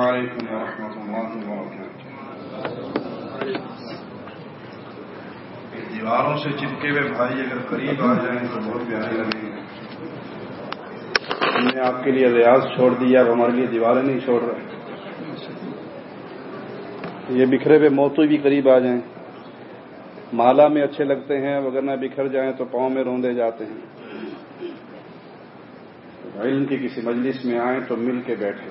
وعلیکم ورحمۃ اللہ وبرکاتہ دیواروں سے چپکے ہوئے بھائی اگر قریب آ جائیں تو بہت پیارے لگیں گے ہم نے آپ کے لیے ریاض چھوڑ دیا اب ہمارے لیے دیواریں نہیں چھوڑ رہے یہ بکھرے ہوئے موتو بھی قریب آ جائیں مالا میں اچھے لگتے ہیں اگر نہ بکھر جائیں تو پاؤں میں روندے جاتے ہیں علم کی کسی مجلس میں آئیں تو مل کے بیٹھے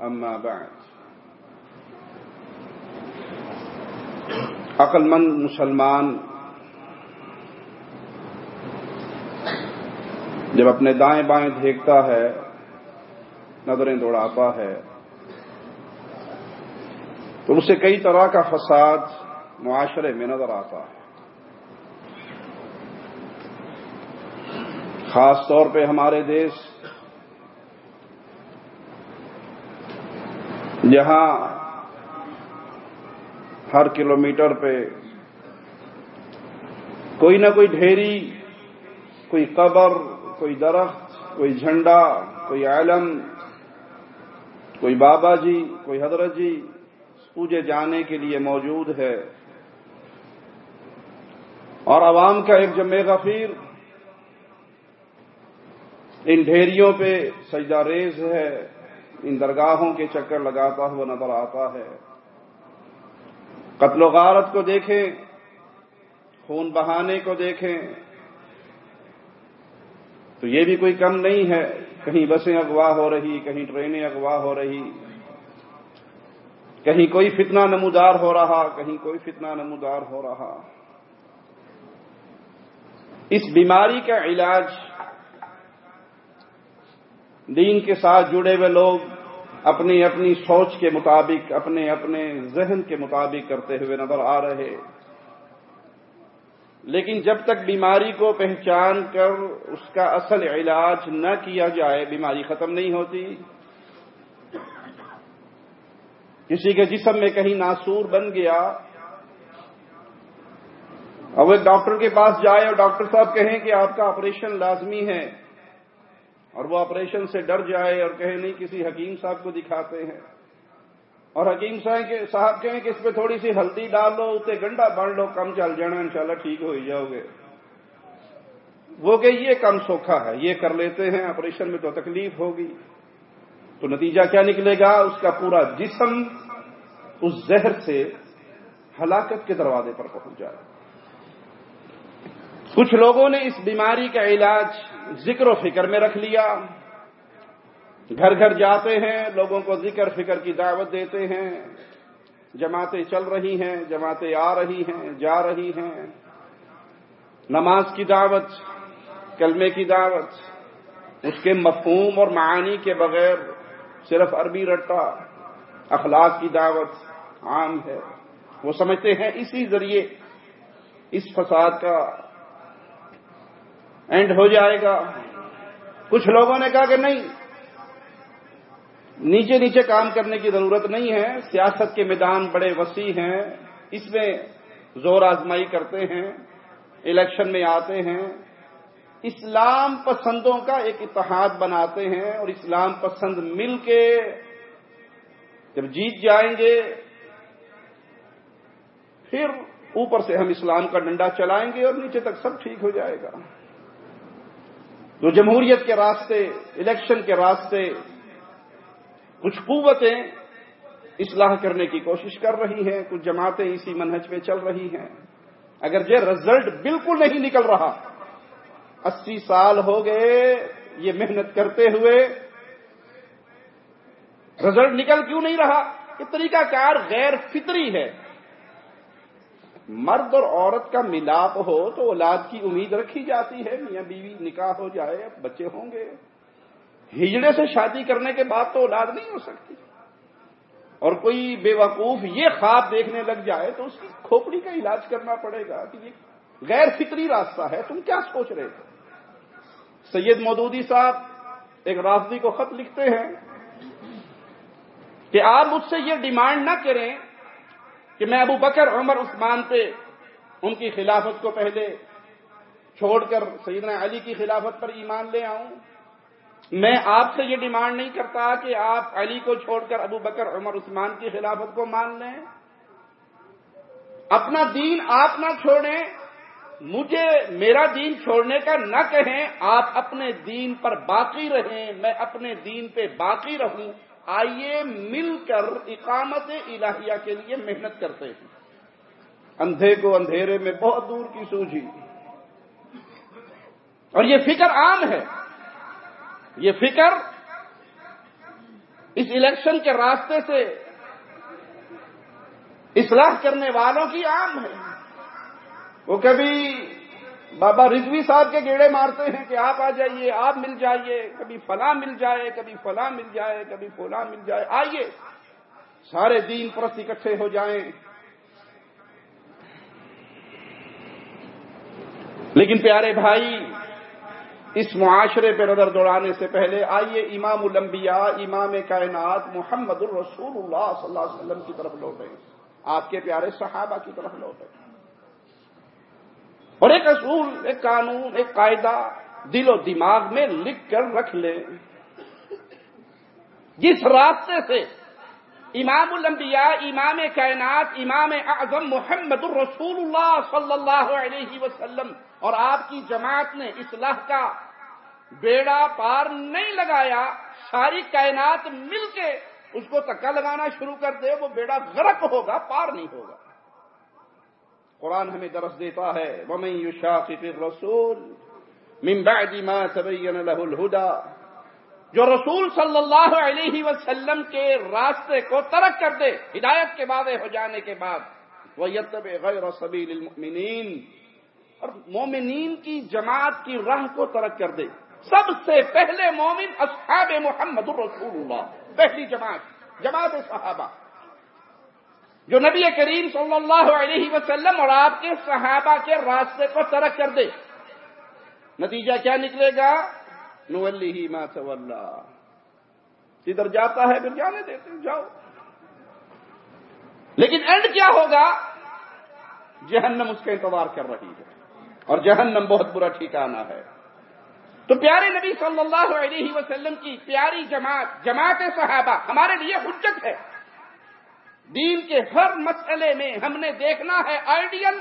أما بعد. عقل مند مسلمان جب اپنے دائیں بائیں دیکھتا ہے، نظریں دوڑاتا ہے، تو اسے کئی طرح کا فساد معاشرے میں نظر آتا ہے۔ خاص طور پہ ہمارے دیش جہاں ہر کلومیٹر پہ کوئی نہ کوئی ڈھیری، کوئی قبر، کوئی درخت، کوئی جھنڈا، کوئی عالم، کوئی بابا جی کوئی حضرت جی پوجے جانے کے لیے موجود ہے۔ اور عوام کا ایک جمع غفیر ان ڈھیریوں پہ سجدہ ریز ہے۔ ان درگاہوں کے چکر لگاتا ہوا نظر آتا ہے۔ قتل و غارت کو دیکھیں، خون بہانے کو دیکھیں۔ تو یہ بھی کوئی کم نہیں ہے۔ کہیں بسیں اغوا ہو رہی، کہیں ٹرینیں اغوا ہو رہی۔ کہیں کوئی فتنہ نمودار ہو رہا، کہیں کوئی فتنہ نمودار ہو رہا۔ اس بیماری کا علاج دین کے ساتھ جڑے ہوئے لوگ اپنی اپنی سوچ کے مطابق، اپنے اپنے ذہن کے مطابق کرتے ہوئے نظر آ رہے۔ لیکن جب تک بیماری کو پہچان کر اس کا اصل علاج نہ کیا جائے، بیماری ختم نہیں ہوتی۔ کسی کے جسم میں کہیں ناسور بن گیا اب ایک ڈاکٹر کے پاس جائے اور ڈاکٹر صاحب کہیں کہ آپ کا آپریشن لازمی ہے۔ اور وہ آپریشن سے ڈر جائے اور کہیں نہیں، کسی حکیم صاحب کو دکھاتے ہیں۔ اور حکیم صاحب کہیں کہ اس پہ تھوڑی سی ہلدی ڈال لو اسے گنڈا بڑھ لو، کم چل جانا، انشاءاللہ ٹھیک ہو ہی جاؤ گے۔ وہ کہ یہ کم سوکھا ہے، یہ کر لیتے ہیں، آپریشن میں تو تکلیف ہوگی۔ تو نتیجہ کیا نکلے گا؟ اس کا پورا جسم اس زہر سے ہلاکت کے دروازے پر پہنچ جائے۔ کچھ لوگوں نے اس بیماری کا علاج ذکر و فکر میں رکھ لیا۔ گھر گھر جاتے ہیں، لوگوں کو ذکر فکر کی دعوت دیتے ہیں۔ جماعتیں چل رہی ہیں، جماعتیں آ رہی ہیں، جا رہی ہیں۔ نماز کی دعوت، کلمے کی دعوت، اس کے مفہوم اور معانی کے بغیر صرف عربی رٹا، اخلاق کی دعوت عام ہے۔ وہ سمجھتے ہیں اسی ذریعے اس فساد کا اینڈ ہو جائے گا۔ کچھ لوگوں نے کہا کہ نہیں، نیچے نیچے کام کرنے کی ضرورت نہیں ہے، سیاست کے میدان بڑے وسیع ہیں، اس میں زور آزمائی کرتے ہیں، الیکشن میں آتے ہیں۔ اسلام پسندوں کا ایک اتحاد بناتے ہیں اور اسلام پسند مل کے جب جیت جائیں گے، پھر اوپر سے ہم اسلام کا ڈنڈا چلائیں گے اور نیچے تک سب ٹھیک ہو جائے گا۔ جو جمہوریت کے راستے، الیکشن کے راستے کچھ قوتیں اصلاح کرنے کی کوشش کر رہی ہیں، کچھ جماعتیں اسی منہج پہ چل رہی ہیں۔ اگر یہ رزلٹ بالکل نہیں نکل رہا۔ اسی سال ہو گئے یہ محنت کرتے ہوئے۔ رزلٹ نکل کیوں نہیں رہا؟ یہ طریقہ کار غیر فطری ہے۔ مرد اور عورت کا ملاپ ہو تو اولاد کی امید رکھی جاتی ہے، میاں بیوی نکاح ہو جائے، اب بچے ہوں گے۔ ہجڑے سے شادی کرنے کے بعد تو اولاد نہیں ہو سکتی۔ اور کوئی بے وقوف یہ خواب دیکھنے لگ جائے تو اس کی کھوپڑی کا علاج کرنا پڑے گا کہ یہ غیر فطری راستہ ہے، تم کیا سوچ رہے تھے سید مودودی صاحب ایک رافضی کو خط لکھتے ہیں کہ آپ مجھ سے یہ ڈیمانڈ نہ کریں کہ میں ابو بکر عمر عثمان پہ ان کی خلافت کو پہلے چھوڑ کر سیدنا علی کی خلافت پر ایمان لے آؤں۔ میں آپ سے یہ ڈیمانڈ نہیں کرتا کہ آپ علی کو چھوڑ کر ابو بکر عمر عثمان کی خلافت کو مان لیں۔ اپنا دین آپ نہ چھوڑیں، مجھے میرا دین چھوڑنے کا نہ کہیں، آپ اپنے دین پر باقی رہیں، میں اپنے دین پہ باقی رہوں۔ آئیے مل کر اقامت الہیہ کے لیے محنت کرتے ہیں۔ اندھے کو اندھیرے میں بہت دور کی سوجی اور یہ فکر عام ہے۔ یہ فکر اس الیکشن کے راستے سے اصلاح کرنے والوں کی عام ہے۔ وہ کبھی بابا رضوی صاحب کے گیڑے مارتے ہیں کہ آپ آ جائیے، آپ مل جائیے، کبھی فلاں مل جائے، کبھی فلاں مل جائے، کبھی فلاں مل جائے۔ آئیے، سارے دین پرست اکٹھے ہو جائیں۔ لیکن پیارے بھائی، اس معاشرے پہ نظر دوڑانے سے پہلے آئیے امام الانبیاء، امام کائنات محمد الرسول اللہ صلی اللہ علیہ وسلم کی طرف لوٹیں۔ آپ کے پیارے صحابہ کی طرف لوٹیں۔ اور ایک اصول، ایک قانون، ایک قاعدہ دل و دماغ میں لکھ کر رکھ لیں۔ جس راستے سے امام الانبیاء، امام کائنات، امام اعظم محمد الرسول اللہ صلی اللہ علیہ وسلم اور آپ کی جماعت نے اصلاح کا بیڑا پار نہیں لگایا، ساری کائنات مل کے اس کو تکا لگانا شروع کر دے، وہ بیڑا غرق ہوگا، پار نہیں ہوگا۔ قرآن ہمیں درس دیتا ہے۔ ومن يشاقق الرسول من بعد ما تبين له الهدى جو رسول صلی اللہ علیہ وسلم کے راستے کو ترک کر دے، ہدایت کے واضح ہو جانے کے بعد وہ یتب غیر سبیل المؤمنین اور مومنین کی جماعت کی راہ کو ترک کر دے۔ سب سے پہلے مومن اصحاب محمد الرسول اللہ، پہلی جماعت جماعت صحابہ۔ جو نبی کریم صلی اللہ علیہ وسلم اور آپ کے صحابہ کے راستے کو ترک کر دے۔ نتیجہ کیا نکلے گا؟ نولی ہی ما ادھر جاتا ہے، پھر جانے دیتے جاؤ۔ لیکن اینڈ کیا ہوگا؟ جہنم اس کا انتظار کر رہی ہے۔ اور جہنم بہت برا ٹھکانا ہے۔ تو پیارے نبی صلی اللہ علیہ وسلم کی پیاری جماعت جماعت صحابہ، ہمارے لیے حجت ہے۔ دین کے ہر مسئلے میں ہم نے دیکھنا ہے آئیڈیل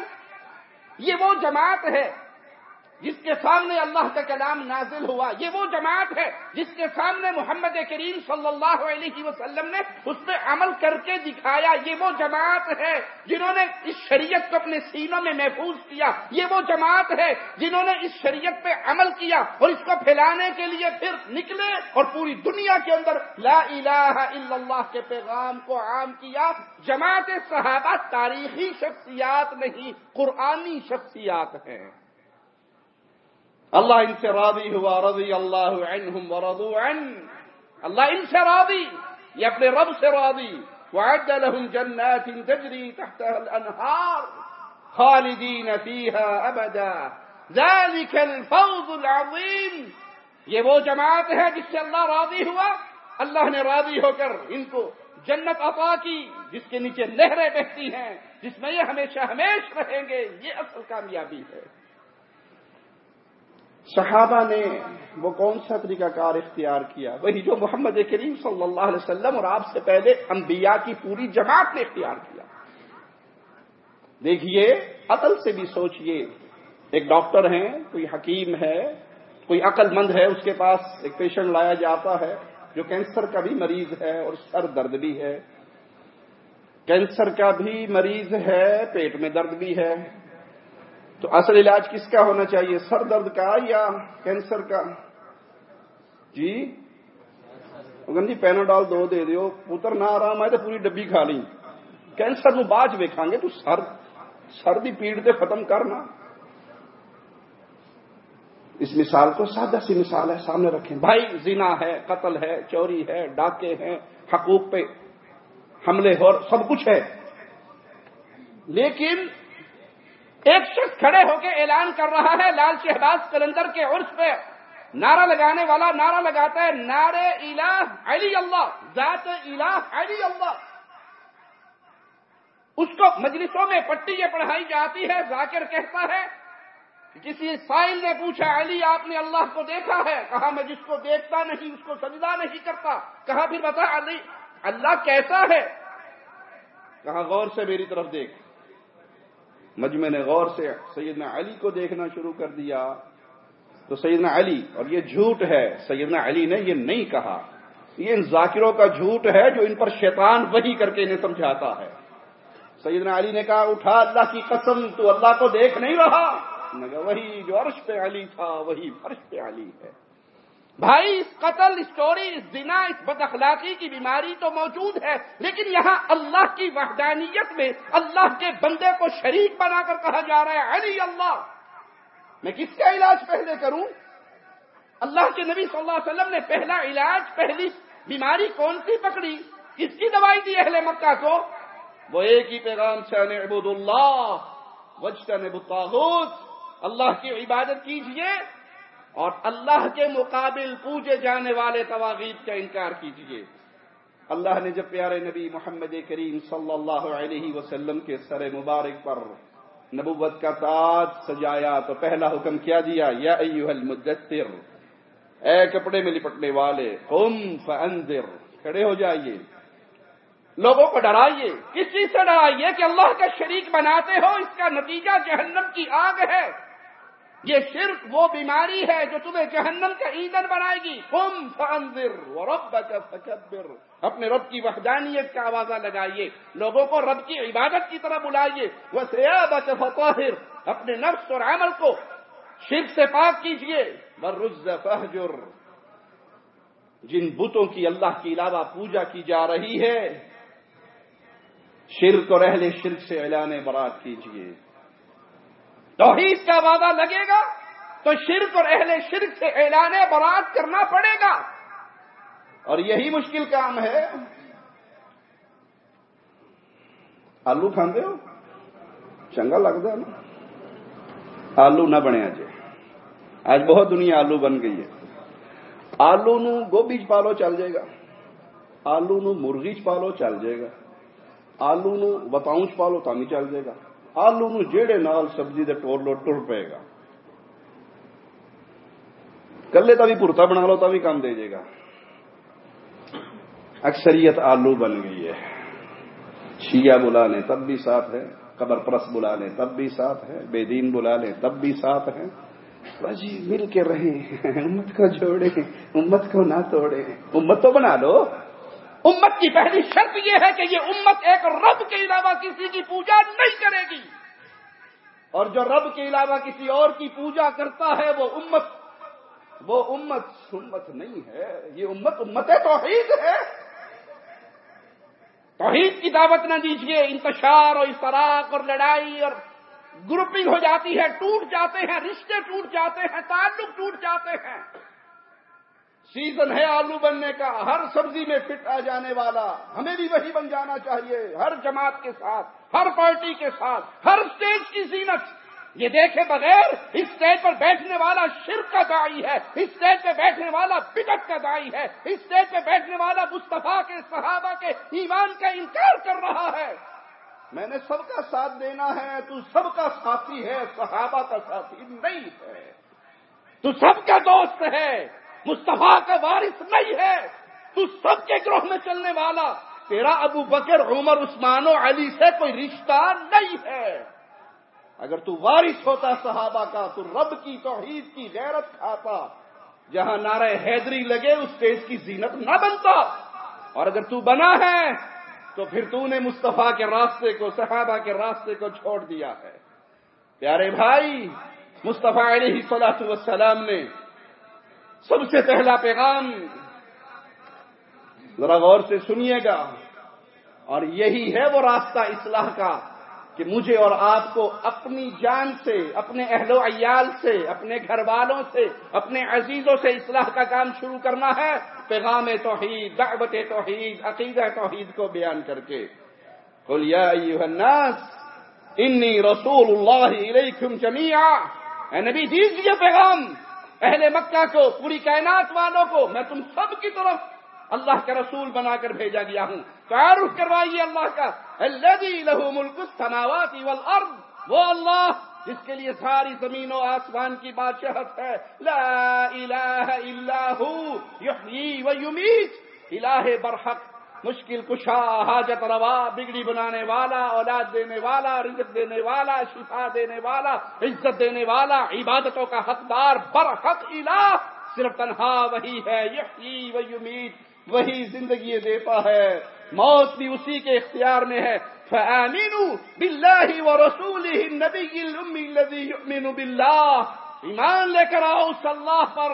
یہ وہ جماعت ہے جس کے سامنے اللہ کا کلام نازل ہوا، یہ وہ جماعت ہے جس کے سامنے محمد کریم صلی اللہ علیہ وسلم نے اس پہ عمل کر کے دکھایا۔ یہ وہ جماعت ہے جنہوں نے اس شریعت کو اپنے سینوں میں محفوظ کیا۔ یہ وہ جماعت ہے جنہوں نے اس شریعت پہ عمل کیا اور اس کو پھیلانے کے لیے پھر نکلے اور پوری دنیا کے اندر لا الہ الا اللہ کے پیغام کو عام کیا۔ جماعت صحابہ تاریخی شخصیات نہیں، قرآنی شخصیات ہیں۔ اللہ ان سے راضی ہوا رضی اللہ عنہم ورضو عن. اللہ ان سے راضی یہ اپنے رب سے راضی. وعد لهم جنات تجري تحتها الانهار خالدين فيها ابدا. ذلك الفوز العظيم یہ وہ جماعت ہے جس سے اللہ راضی ہوا. اللہ نے راضی ہو کر ان کو جنت عطا کی، جس کے نیچے نہریں بہتی ہیں، جس میں یہ ہمیشہ ہمیش رہیں گے، یہ اصل کامیابی ہے۔ صحابہ نے وہ کون سا طریقہ کار اختیار کیا؟ وہی جو محمد کریم صلی اللہ علیہ وسلم اور آپ سے پہلے انبیاء کی پوری جماعت نے اختیار کیا۔ دیکھیے، عقل سے بھی سوچئے۔ ایک ڈاکٹر ہیں، کوئی حکیم ہے، کوئی عقل مند ہے، اس کے پاس ایک پیشنٹ لایا جاتا ہے جو کینسر کا بھی مریض ہے اور سر درد بھی ہے۔ کینسر کا بھی مریض ہے، پیٹ میں درد بھی ہے۔ تو اصل علاج کس کا ہونا چاہیے؟ سر درد کا یا کینسر کا؟ جی؟ گندی جی، پیناڈال دو دے دیو، پتر نہ آرام آئے تو پوری ڈبی کھا لی کینسر نو باج ویکھاں گے تو سر سردی پیڑتے ختم کرنا اس مثال کو سادہ سی مثال ہے، سامنے رکھیں۔ بھائی، زنا ہے، قتل ہے، چوری ہے، ڈاکے ہیں، حقوق پہ حملے ہو، سب کچھ ہے۔ لیکن ایک شخص کھڑے ہو کے اعلان کر رہا ہے، لال شہباز کلندر کے عرص پہ۔ نعرہ لگانے والا نعرہ لگاتا ہے نعرے الہ علی اللہ، ذات الہ علی اللہ۔ اس کو مجلسوں میں پٹی یہ پڑھائی جاتی ہے، ذاکر کہتا ہے کسی سائل نے پوچھا، علی آپ نے اللہ کو دیکھا ہے؟ کہا، میں جس کو دیکھتا نہیں، اس کو سجدہ نہیں کرتا۔ کہا، پھر بتا، علی، اللہ کیسا ہے؟ کہا، غور سے میری طرف دیکھ۔ مجمع نے غور سے سیدنا علی کو دیکھنا شروع کر دیا۔ تو سیدنا علی، اور یہ جھوٹ ہے، سیدنا علی نے یہ نہیں کہا۔ یہ ان ذاکروں کا جھوٹ ہے جو ان پر شیطان وہی کر کے انہیں سمجھاتا ہے۔ سیدنا علی نے کہا، اٹھا، اللہ کی قسم، تو اللہ کو دیکھ نہیں رہا۔ وہی جو عرش پہ علی تھا، وہی فرش پہ علی ہے۔ بھائی، اس قتل اسٹوری اس دنا اس بد اخلاقی کی بیماری تو موجود ہے، لیکن یہاں اللہ کی وحدانیت میں اللہ کے بندے کو شریک بنا کر کہا جا رہا ہے، علی اللہ۔ میں کس کا علاج پہلے کروں؟ اللہ کے نبی صلی اللہ علیہ وسلم نے پہلا علاج، پہلی بیماری کون سی پکڑی؟ کس کی دوائی دی اہل مکہ کو؟ وہ ایک ہی پیغام سے عبود اللہ وجہ نے اللہ کی عبادت کیجیے۔ اور اللہ کے مقابل پوجے جانے والے تواغیب کا انکار کیجیے۔ اللہ نے جب پیارے نبی محمد کریم صلی اللہ علیہ وسلم کے سر مبارک پر نبوت کا تاج سجایا تو پہلا حکم کیا دیا؟ یا ایوہ المدثر، اے کپڑے میں لپٹنے والے، قم فانذر۔ کھڑے ہو جائیے۔ لوگوں کو ڈرائیے۔ کس چیز سے ڈرائیے کہ اللہ کا شریک بناتے ہو، اس کا نتیجہ جہنم کی آگ ہے۔ یہ شرک وہ بیماری ہے جو تمہیں جہنم کا ایندھن بنائے گی۔ تم فانذر وربک فکبر۔ اپنے رب کی وحدانیت کا آوازہ لگائیے۔ لوگوں کو رب کی عبادت کی طرح بلائیے۔ وہ سیابت فطاہر۔ اپنے نفس اور عمل کو شرک سے پاک کیجیے۔ برز فہجر جن بتوں کی اللہ کے علاوہ پوجا کی جا رہی ہے، شرک اور اہل شرک سے اعلان برات کیجیے۔ توحید کا وعدہ لگے گا تو شرک اور اہل شرک سے اعلان برات کرنا پڑے گا۔ اور یہی مشکل کام ہے۔ آلو کھانے ہو؟ چنگا لگتا ہے نا۔ آلو نہ بنے آج۔ آج بہت دنیا آلو بن گئی ہے۔ آلو نو گوبھی پالو چل جائے گا۔ آلو نو مرغی پالو چل جائے گا۔ آلو نو بتاؤں پالو تو چل جائے گا۔ آلو نو جیڑے نال سبزی دے ٹور لو ٹر پے گا۔ کلے تا بھی پورتا بنا لو بھی کام دے جائے گا۔ اکثریت آلو بن گئی ہے۔ شیعہ بلا لیں تب بھی ساتھ ہے قبر پرس بلا لیں تب بھی ساتھ ہے بے دین بلا لیں تب بھی ساتھ ہے جی مل کے رہیں۔ امت کو جوڑے امت کو نہ توڑے امت تو بنا لو امت کی پہلی شرط یہ ہے کہ یہ امت ایک رب کے علاوہ کسی کی پوجا نہیں کرے گی۔ اور جو رب کے علاوہ کسی اور کی پوجا کرتا ہے، وہ امت وہ امت امت نہیں ہے۔ یہ امت امت توحید ہے۔ توحید کی دعوت نہ دیجیے انتشار اور اشتراک اور لڑائی اور گروپنگ ہو جاتی ہے، ٹوٹ جاتے ہیں، رشتے ٹوٹ جاتے ہیں، تعلق ٹوٹ جاتے ہیں۔ سیزن ہے آلو بننے کا، ہر سبزی میں فٹ آ جانے والا، ہمیں بھی وہی بن جانا چاہیے، ہر جماعت کے ساتھ، ہر پارٹی کے ساتھ، ہر اسٹیج کی زینت۔ یہ دیکھے بغیر اس اسٹیج پر بیٹھنے والا شرک کا دائی ہے، اس اسٹیج پہ بیٹھنے والا بدت کا دائی ہے، اس اسٹیج پہ بیٹھنے والا مصطفیٰ کے، صحابہ کے ایمان کا انکار کر رہا ہے۔ میں نے سب کا ساتھ دینا ہے، تو سب کا ساتھی ہے، صحابہ کا ساتھی نہیں ہے۔ تو سب کا دوست ہے۔ مصطفیٰ کا وارث نہیں ہے، تو سب کے گروہ میں چلنے والا، تیرا ابو بکر، عمر، عثمان و علی سے کوئی رشتہ نہیں ہے۔ اگر تو وارث ہوتا صحابہ کا، تو رب کی توحید کی غیرت کھاتا۔ جہاں نعرہ حیدری لگے، اس اسٹیج کی زینت نہ بنتا۔ اور اگر تو بنا ہے، تو پھر تو نے مصطفیٰ کے راستے کو، صحابہ کے راستے کو چھوڑ دیا ہے۔ پیارے بھائی، مصطفیٰ علیہ صلاح والسلام نے سب سے پہلا پیغام ذرا غور سے سنیے گا۔ اور یہی ہے وہ راستہ اصلاح کا کہ مجھے اور آپ کو اپنی جان سے، اپنے اہل و عیال سے، اپنے گھر والوں سے، اپنے عزیزوں سے اصلاح کا کام شروع کرنا ہے۔ پیغام توحید، دعوت توحید، عقیدہ توحید کو بیان کر کے۔ الناس، انی رسول اللہ علیکم جميعا اے نبی دیجیے پیغام۔ اہل مکہ کو، پوری کائنات والوں کو میں تم سب کی طرف اللہ کا رسول بنا کر بھیجا گیا ہوں۔ تعارف کروائیے اللہ کا۔ الذي له ملک السماوات والارض۔ وہ اللہ جس کے لیے ساری زمین و آسمان کی بادشاہت ہے۔ لا الہ الا ہو، یحیی و یمیت۔ الہ برحق۔ مشکل کشا، حاجت روا، بگڑی بنانے والا، اولاد دینے والا، رزق دینے والا، شفا دینے والا، عزت دینے والا، عبادتوں کا حقدار، برحق الہ، صرف تنہا وہی ہے، یحیی و یمیت، وہی زندگی دیتا ہے۔ موت بھی اسی کے اختیار میں ہے۔ فآمنوا باللہ ورسولہ النبی الامی الذی یؤمن باللہ۔ ایمان لے کر آؤ اس اللہ پر۔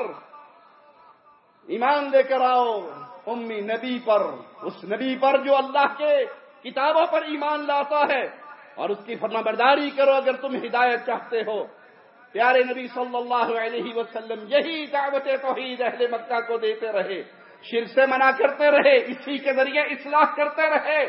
ایمان لے کر آؤ۔ امی نبی پر، اس نبی پر جو اللہ کے کتابوں پر ایمان لاتا ہے۔ اور اس کی فرما برداری کرو اگر تم ہدایت چاہتے ہو۔ پیارے نبی صلی اللہ علیہ وسلم، یہی دعوت توحید اہل مکہ کو دیتے رہے۔ شر سے منع کرتے رہے، اسی کے ذریعے اصلاح کرتے رہے۔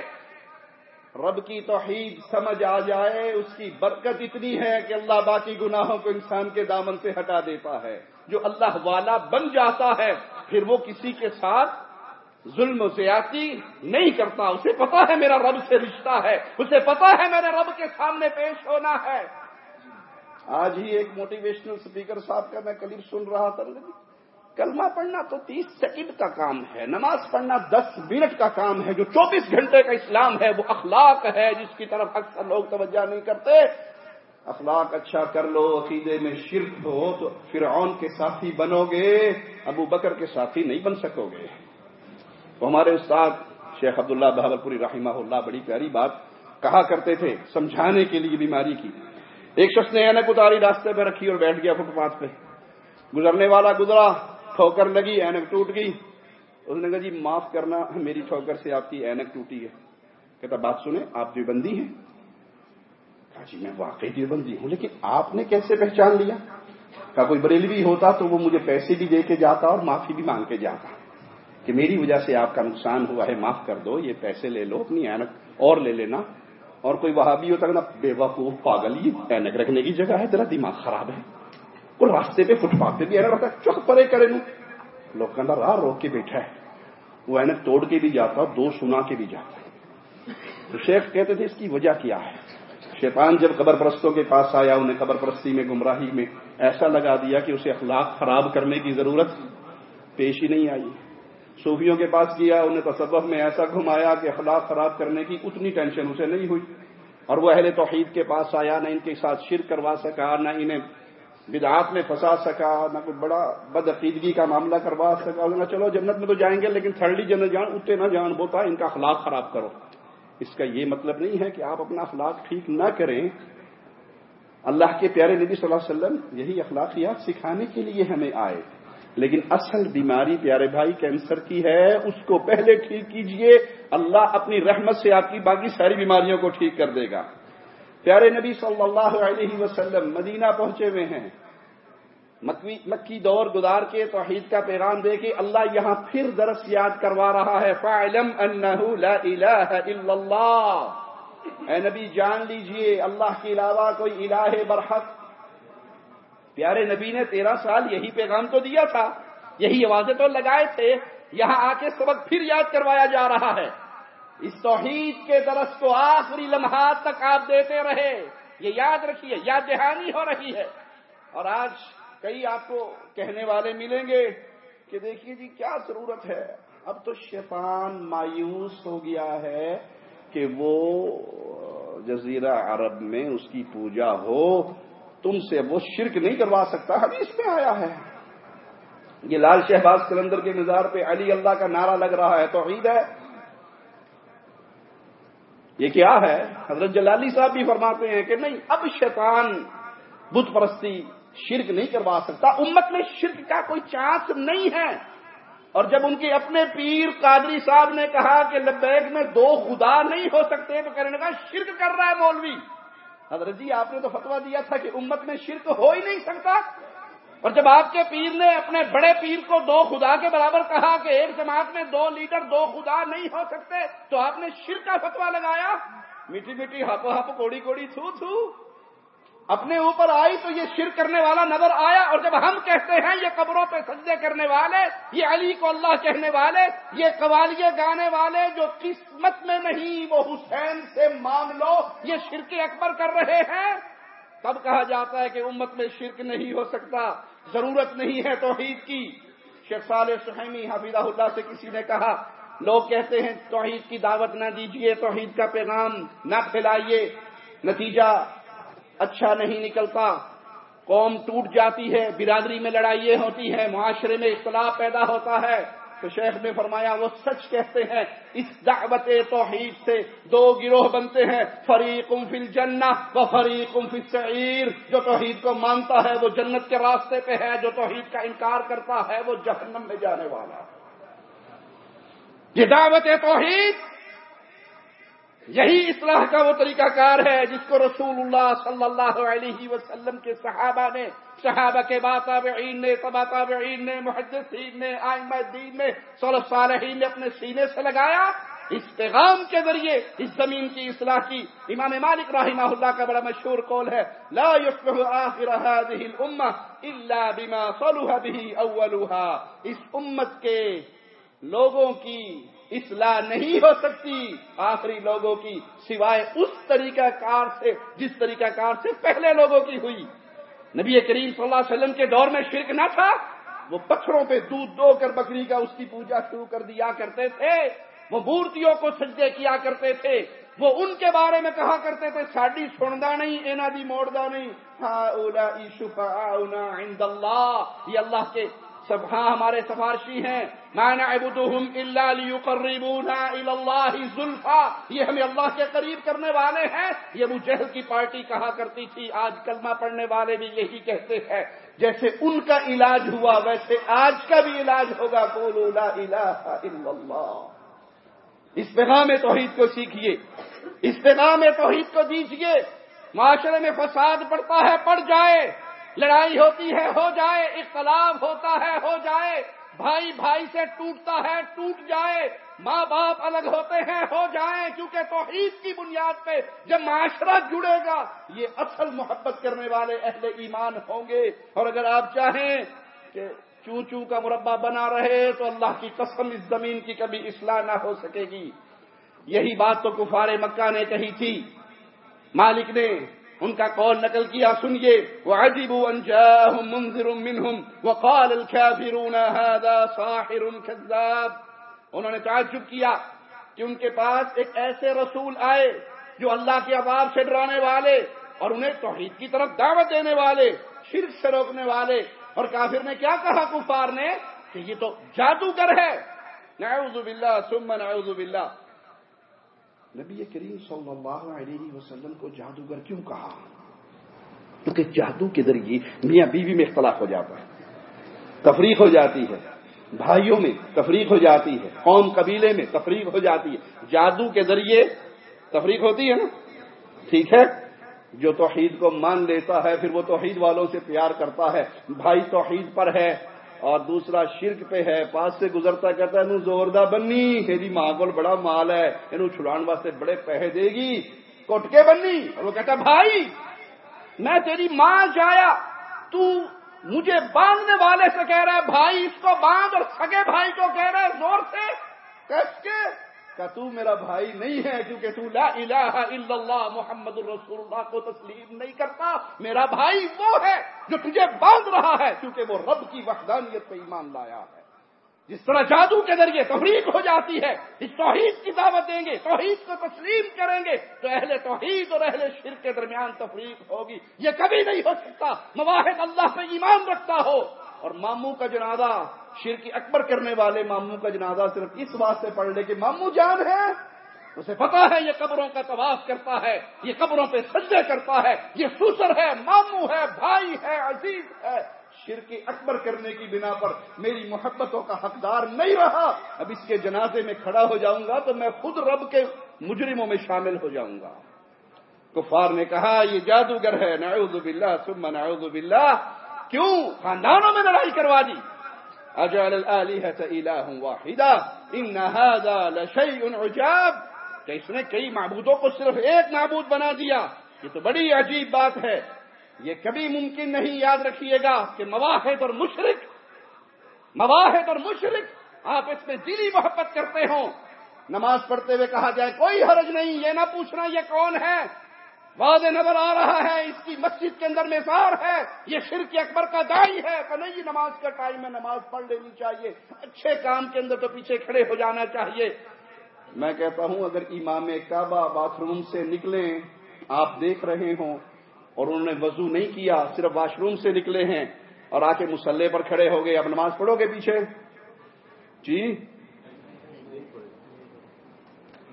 رب کی توحید سمجھ آ جائے، اس کی برکت اتنی ہے کہ اللہ باقی گناہوں کو انسان کے دامن سے ہٹا دیتا ہے۔ جو اللہ والا بن جاتا ہے، پھر وہ کسی کے ساتھ ظلم و زیادتی نہیں کرتا۔ اسے پتا ہے میرا رب سے رشتہ ہے۔ اسے پتا ہے میرے رب کے سامنے پیش ہونا ہے۔ آج ہی ایک موٹیویشنل اسپیکر صاحب کا میں کلپ سن رہا تھا۔ کلمہ پڑھنا تو تیس سیکنڈ کا کام ہے۔ نماز پڑھنا دس منٹ کا کام ہے۔ جو چوبیس گھنٹے کا اسلام ہے، وہ اخلاق ہے۔ جس کی طرف اکثر لوگ توجہ نہیں کرتے۔ اخلاق اچھا کر لو، عقیدے میں شرک ہو تو فرعون کے ساتھی بنو گے۔ ابو بکر کے ساتھی نہیں بن سکو گے۔ وہ ہمارے استاد شیخ عبداللہ بہبل پوری رحمہ اللہ بڑی پیاری بات کہا کرتے تھے، سمجھانے کے لیے بیماری کی۔ ایک شخص نے اینک اتاری راستے پہ رکھی اور بیٹھ گیا فٹ پاتھ پہ۔ گزرنے والا گزرا، ٹھوکر لگی، اینک ٹوٹ گئی۔ اس نے کہا جی معاف کرنا، میری ٹھوکر سے آپ کی اینک ٹوٹی ہے۔ کہتا، بات سنیں، آپ دیوبندی ہیں؟ کہا جی میں واقعی دیوبندی ہوں، لیکن آپ نے کیسے پہچان لیا؟ کہا، کوئی بریلوی ہوتا تو وہ مجھے پیسے بھی دے کے جاتا اور معافی بھی مانگ کے جاتا۔ کہ میری وجہ سے آپ کا نقصان ہوا ہے، معاف کر دو، یہ پیسے لے لو، اپنی اینک اور لے لینا۔ اور کوئی وہاں بھی ہوتا نا، بے وقوف، پاگل، یہ اینک رکھنے کی جگہ ہے، تیرا دماغ خراب ہے۔ وہ راستے پہ فٹ پاتھ پہ بھی اینک رکھتا ہے پرے کرے نو لوگ راہ روک کے بیٹھا ہے۔ وہ اینک توڑ کے بھی جاتا دو سنا کے بھی جاتا تو شیخ کہتے تھے، اس کی وجہ کیا ہے؟ شیطان جب قبر پرستوں کے پاس آیا، انہیں قبر پرستی میں، گمراہی میں ایسا لگا دیا کہ اسے اخلاق خراب کرنے کی ضرورت پیش ہی نہیں آئی۔ صوفیوں کے پاس کیا انہیں تصوف میں ایسا گھمایا کہ اخلاق خراب کرنے کی اتنی ٹینشن اسے نہیں ہوئی۔ اور وہ اہل توحید کے پاس آیا، نہ ان کے ساتھ شرک کروا سکا، نہ انہیں بدعات میں پھنسا سکا، نہ کوئی بڑا بدعقیدگی کا معاملہ کروا سکا۔ انہوں نے چلو جنت میں تو جائیں گے، لیکن تھرڈلی جنت جان اتنے نہ جان، بوتا ان کا اخلاق خراب کرو۔ اس کا یہ مطلب نہیں ہے کہ آپ اپنا اخلاق ٹھیک نہ کریں۔ اللہ کے پیارے نبی صلی اللہ علیہ وسلم یہی اخلاقیات سکھانے کے لیے ہمیں آئے۔ لیکن اصل بیماری پیارے بھائی کینسر کی ہے، اس کو پہلے ٹھیک کیجیے، اللہ اپنی رحمت سے آپ کی باقی ساری بیماریوں کو ٹھیک کر دے گا۔ پیارے نبی صلی اللہ علیہ وسلم مدینہ پہنچے ہوئے ہیں۔ مکی دور گزار کے توحید کا پیغام دے کے اللہ یہاں پھر درس یاد کروا رہا ہے۔ فعلم انہو لا الہ الا اللہ۔ اے نبی جان لیجیے، اللہ کے علاوہ کوئی الہ برحق پیارے نبی نے تیرہ سال یہی پیغام تو دیا تھا، یہی آوازیں تو لگائے تھے، یہاں آ کے سبق پھر یاد کروایا جا رہا ہے۔ اس توحید کے درس کو آخری لمحات تک آپ دیتے رہے۔ یہ یاد رکھیے، یاد دہانی ہو رہی ہے۔ اور آج کئی آپ کو کہنے والے ملیں گے کہ دیکھیے جی کیا ضرورت ہے؟ اب تو شیطان مایوس ہو گیا ہے کہ وہ جزیرہ عرب میں اس کی پوجا ہو۔ تم سے وہ شرک نہیں کروا سکتا، حدیث میں آیا ہے۔ یہ لال شہباز کلندر کے مزار پہ علی اللہ کا نعرہ لگ رہا ہے، توحید ہے۔ یہ کیا ہے؟ حضرت جلالی صاحب بھی فرماتے ہیں کہ نہیں، اب شیطان بت پرستی شرک نہیں کروا سکتا، امت میں شرک کا کوئی چانس نہیں ہے۔ اور جب ان کے اپنے پیر قادری صاحب نے کہا کہ لبیک میں دو خدا نہیں ہو سکتے، تو کہنے کا شرک کر رہا ہے مولوی۔ حضرت جی آپ نے تو فتوا دیا تھا کہ امت میں شرک ہو ہی نہیں سکتا۔ اور جب آپ کے پیر نے اپنے بڑے پیر کو دو خدا کے برابر کہا کہ ایک جماعت میں دو لیڈر، دو خدا نہیں ہو سکتے، تو آپ نے شرک کا فتوا لگایا۔ میٹھی میٹھی ہاپو ہپ کوڑی کوڑی، تھو تھو۔ اپنے اوپر آئی تو یہ شر کرنے والا نظر آیا اور جب ہم کہتے ہیں یہ قبروں پہ سجدے کرنے والے، یہ علی کو اللہ کہنے والے، یہ قوالیے گانے والے جو قسمت میں نہیں، وہ حسین سے مانگ لو، یہ شرک اکبر کر رہے ہیں۔ تب کہا جاتا ہے کہ امت میں شرک نہیں ہو سکتا، ضرورت نہیں ہے توحید کی۔ شیخ صالح سہیمی حفیظہ اللہ سے کسی نے کہا، لوگ کہتے ہیں توحید کی دعوت نہ دیجیے توحید کا پیغام نہ پھیلائیے۔ نتیجہ اچھا نہیں نکلتا۔ قوم ٹوٹ جاتی ہے، برادری میں لڑائیاں ہوتی ہیں، معاشرے میں اختلاف پیدا ہوتا ہے۔ تو شیخ نے فرمایا، وہ سچ کہتے ہیں، اس دعوت توحید سے دو گروہ بنتے ہیں۔ فریق فی الجنہ و فریق فی السعیر۔ جو توحید کو مانتا ہے، وہ جنت کے راستے پہ ہے۔ جو توحید کا انکار کرتا ہے، وہ جہنم میں جانے والا یہ دعوت توحید یہی اصلاح کا وہ طریقہ کار ہے جس کو رسول اللہ صلی اللہ علیہ وسلم کے صحابہ نے، صحابہ کے باتابعین نے تباتابعین نے، محدثین نے، آئمہ دین نے صلح صالحین نے اپنے سینے سے لگایا، اس پیغام کے ذریعے، اس زمین کی اصلاح کی۔ امام مالک رحمہ اللہ کا بڑا مشہور قول ہے، لا آخر هذه الامه الا بما صلح به اولها۔ اس امت کے لوگوں کی اصلاح نہیں ہو سکتی آخری لوگوں کی، سوائے اس طریقہ کار سے، جس طریقہ کار سے پہلے لوگوں کی ہوئی۔ نبی کریم صلی اللہ علیہ وسلم کے دور میں شرک نہ تھا، وہ پتھروں پہ دودھ دو کر بکری کا اس کی پوجا شروع کر دیا کرتے تھے۔ وہ مورتیوں کو سجدے کیا کرتے تھے۔ وہ ان کے بارے میں کہا کرتے تھے، ساڈی سندا نہیں، اینا دی موڑدا نہیں۔ ہاں اولا عند اللہ۔ یہ اللہ کے سب ہاں ہمارے سفارشی ہیں۔ زلفا. یہ ہمیں اللہ کے قریب کرنے والے ہیں. یہ ابو جہل کی پارٹی کہا کرتی تھی. آج کلمہ پڑھنے والے بھی یہی کہتے ہیں. جیسے ان کا علاج ہوا، ویسے آج کا بھی علاج ہوگا. لا الہ الا اللہ اس پیغام توحید کو سیکھیے. اس پیغام توحید کو دیجیے. معاشرے میں فساد پڑتا ہے، پڑ جائے. لڑائی ہوتی ہے، ہو جائے. اختلاف ہوتا ہے، ہو جائے. بھائی بھائی سے ٹوٹتا ہے، ٹوٹ جائے۔ ماں باپ الگ ہوتے ہیں، ہو جائیں۔ کیونکہ توحید کی بنیاد پہ جب معاشرہ جڑے گا، یہ اصل محبت کرنے والے اہل ایمان ہوں گے۔ اور اگر آپ چاہیں کہ چو چو کا مربع بنا رہے، تو اللہ کی قسم اس زمین کی کبھی اصلاح نہ ہو سکے گی۔ یہی بات تو کفار مکہ نے کہی تھی۔ مالک نے ان کا قول نقل کیا، سنیے، وعجبوا ان جاءهم منذر منهم وقال الكافرون هذا ساحر كذاب۔ انہوں نے تعجب کیا کہ ان کے پاس ایک ایسے رسول آئے جو اللہ کے عذاب سے ڈرانے والے اور انہیں توحید کی طرف دعوت دینے والے، شرک سے روکنے والے۔ اور کافر نے کیا کہا کفار نے؟ کہ یہ تو جادوگر ہے۔ نعوذ باللہ، ثم نعوذ باللہ۔ نبی کریم صلی اللہ علیہ وسلم کو جادوگر کیوں کہا؟ کیونکہ جادو کے ذریعے میاں بیوی میں اختلاف ہو جاتا ہے، تفریق ہو جاتی ہے، بھائیوں میں تفریق ہو جاتی ہے، قوم قبیلے میں تفریق ہو جاتی ہے۔ جادو کے ذریعے تفریق ہوتی ہے نا؟ ٹھیک ہے؟ جو توحید کو مان لیتا ہے، پھر وہ توحید والوں سے پیار کرتا ہے۔ بھائی توحید پر ہے۔ اور دوسرا شرک پہ ہے، پاس سے گزرتا کہتا ہے زوردہ بننی میری ماں کو بڑا مال ہے یہ چھڑان واسطے بڑے پیسے دے گی کٹ کے بننی اور وہ کہتا ہے، بھائی، میں تیری ماں جایا، تو مجھے باندھنے والے سے کہہ رہا ہے، بھائی، اس کو باندھ اور سگے بھائی کو کہہ رہا ہے، زور سے کس کے کہ تو میرا بھائی نہیں ہے کیونکہ تو لا الہ الا اللہ محمد الرسول اللہ کو تسلیم نہیں کرتا، میرا بھائی وہ ہے جو تجھے باندھ رہا ہے کیونکہ وہ رب کی وحدانیت پہ ایمان لایا ہے۔ جس طرح جادو کے ذریعے تفریق ہو جاتی ہے اس توحید کی دعوت دیں گے، توحید کو تسلیم کریں گے، تو اہل توحید اور اہل شر کے درمیان تفریق ہوگی۔ یہ کبھی نہیں ہو سکتا، مواحد اللہ پہ ایمان رکھتا ہو۔ اور ماموں کا جنازہ شرک اکبر کرنے والے ماموں کا جنازہ صرف اس واسطے پڑھ لے کہ ماموں جان ہے، اسے پتا ہے یہ قبروں کا طواف کرتا ہے، یہ قبروں پہ سجدے کرتا ہے، یہ سوسر ہے، ماموں ہے، بھائی ہے، عزیز ہے۔ شرک اکبر کرنے کی بنا پر میری محبتوں کا حقدار نہیں رہا۔ اب اس کے جنازے میں کھڑا ہو جاؤں گا تو میں خود رب کے مجرموں میں شامل ہو جاؤں گا۔ کفار نے کہا، یہ جادوگر ہے، نعوذ باللہ، ثم نعوذ باللہ۔ کیوں؟ خاندانوں میں لڑائی کروا دی۔ اجعل الالهة الہ واحدہ ان هذا لشیء عجاب. کہ اس نے کئی معبودوں کو صرف ایک معبود بنا دیا. یہ تو بڑی عجیب بات ہے. یہ کبھی ممکن نہیں یاد رکھیے گا کہ مواحد اور مشرق مواحد اور مشرق آپ اس میں دلی محبت کرتے ہوں۔ نماز پڑھتے ہوئے کہا جائے، کوئی حرج نہیں، یہ نہ پوچھنا یہ کون ہے؟ واضح نظر آ رہا ہے، اس کی مسجد کے اندر میزار ہے، یہ شرک اکبر کا دائی ہے۔ کہ نہیں نماز کا ٹائم ہے، نماز پڑھ لینی چاہیے۔ اچھے کام کے اندر تو پیچھے کھڑے ہو جانا چاہیے۔ میں کہتا ہوں، اگر امام کعبہ باتھ روم سے نکلیں، آپ دیکھ رہے ہوں، اور انہوں نے وضو نہیں کیا، صرف واش روم سے نکلے ہیں، اور آ کے مسلح پر کھڑے ہو گئے اب نماز پڑھو گے پیچھے؟ جی؟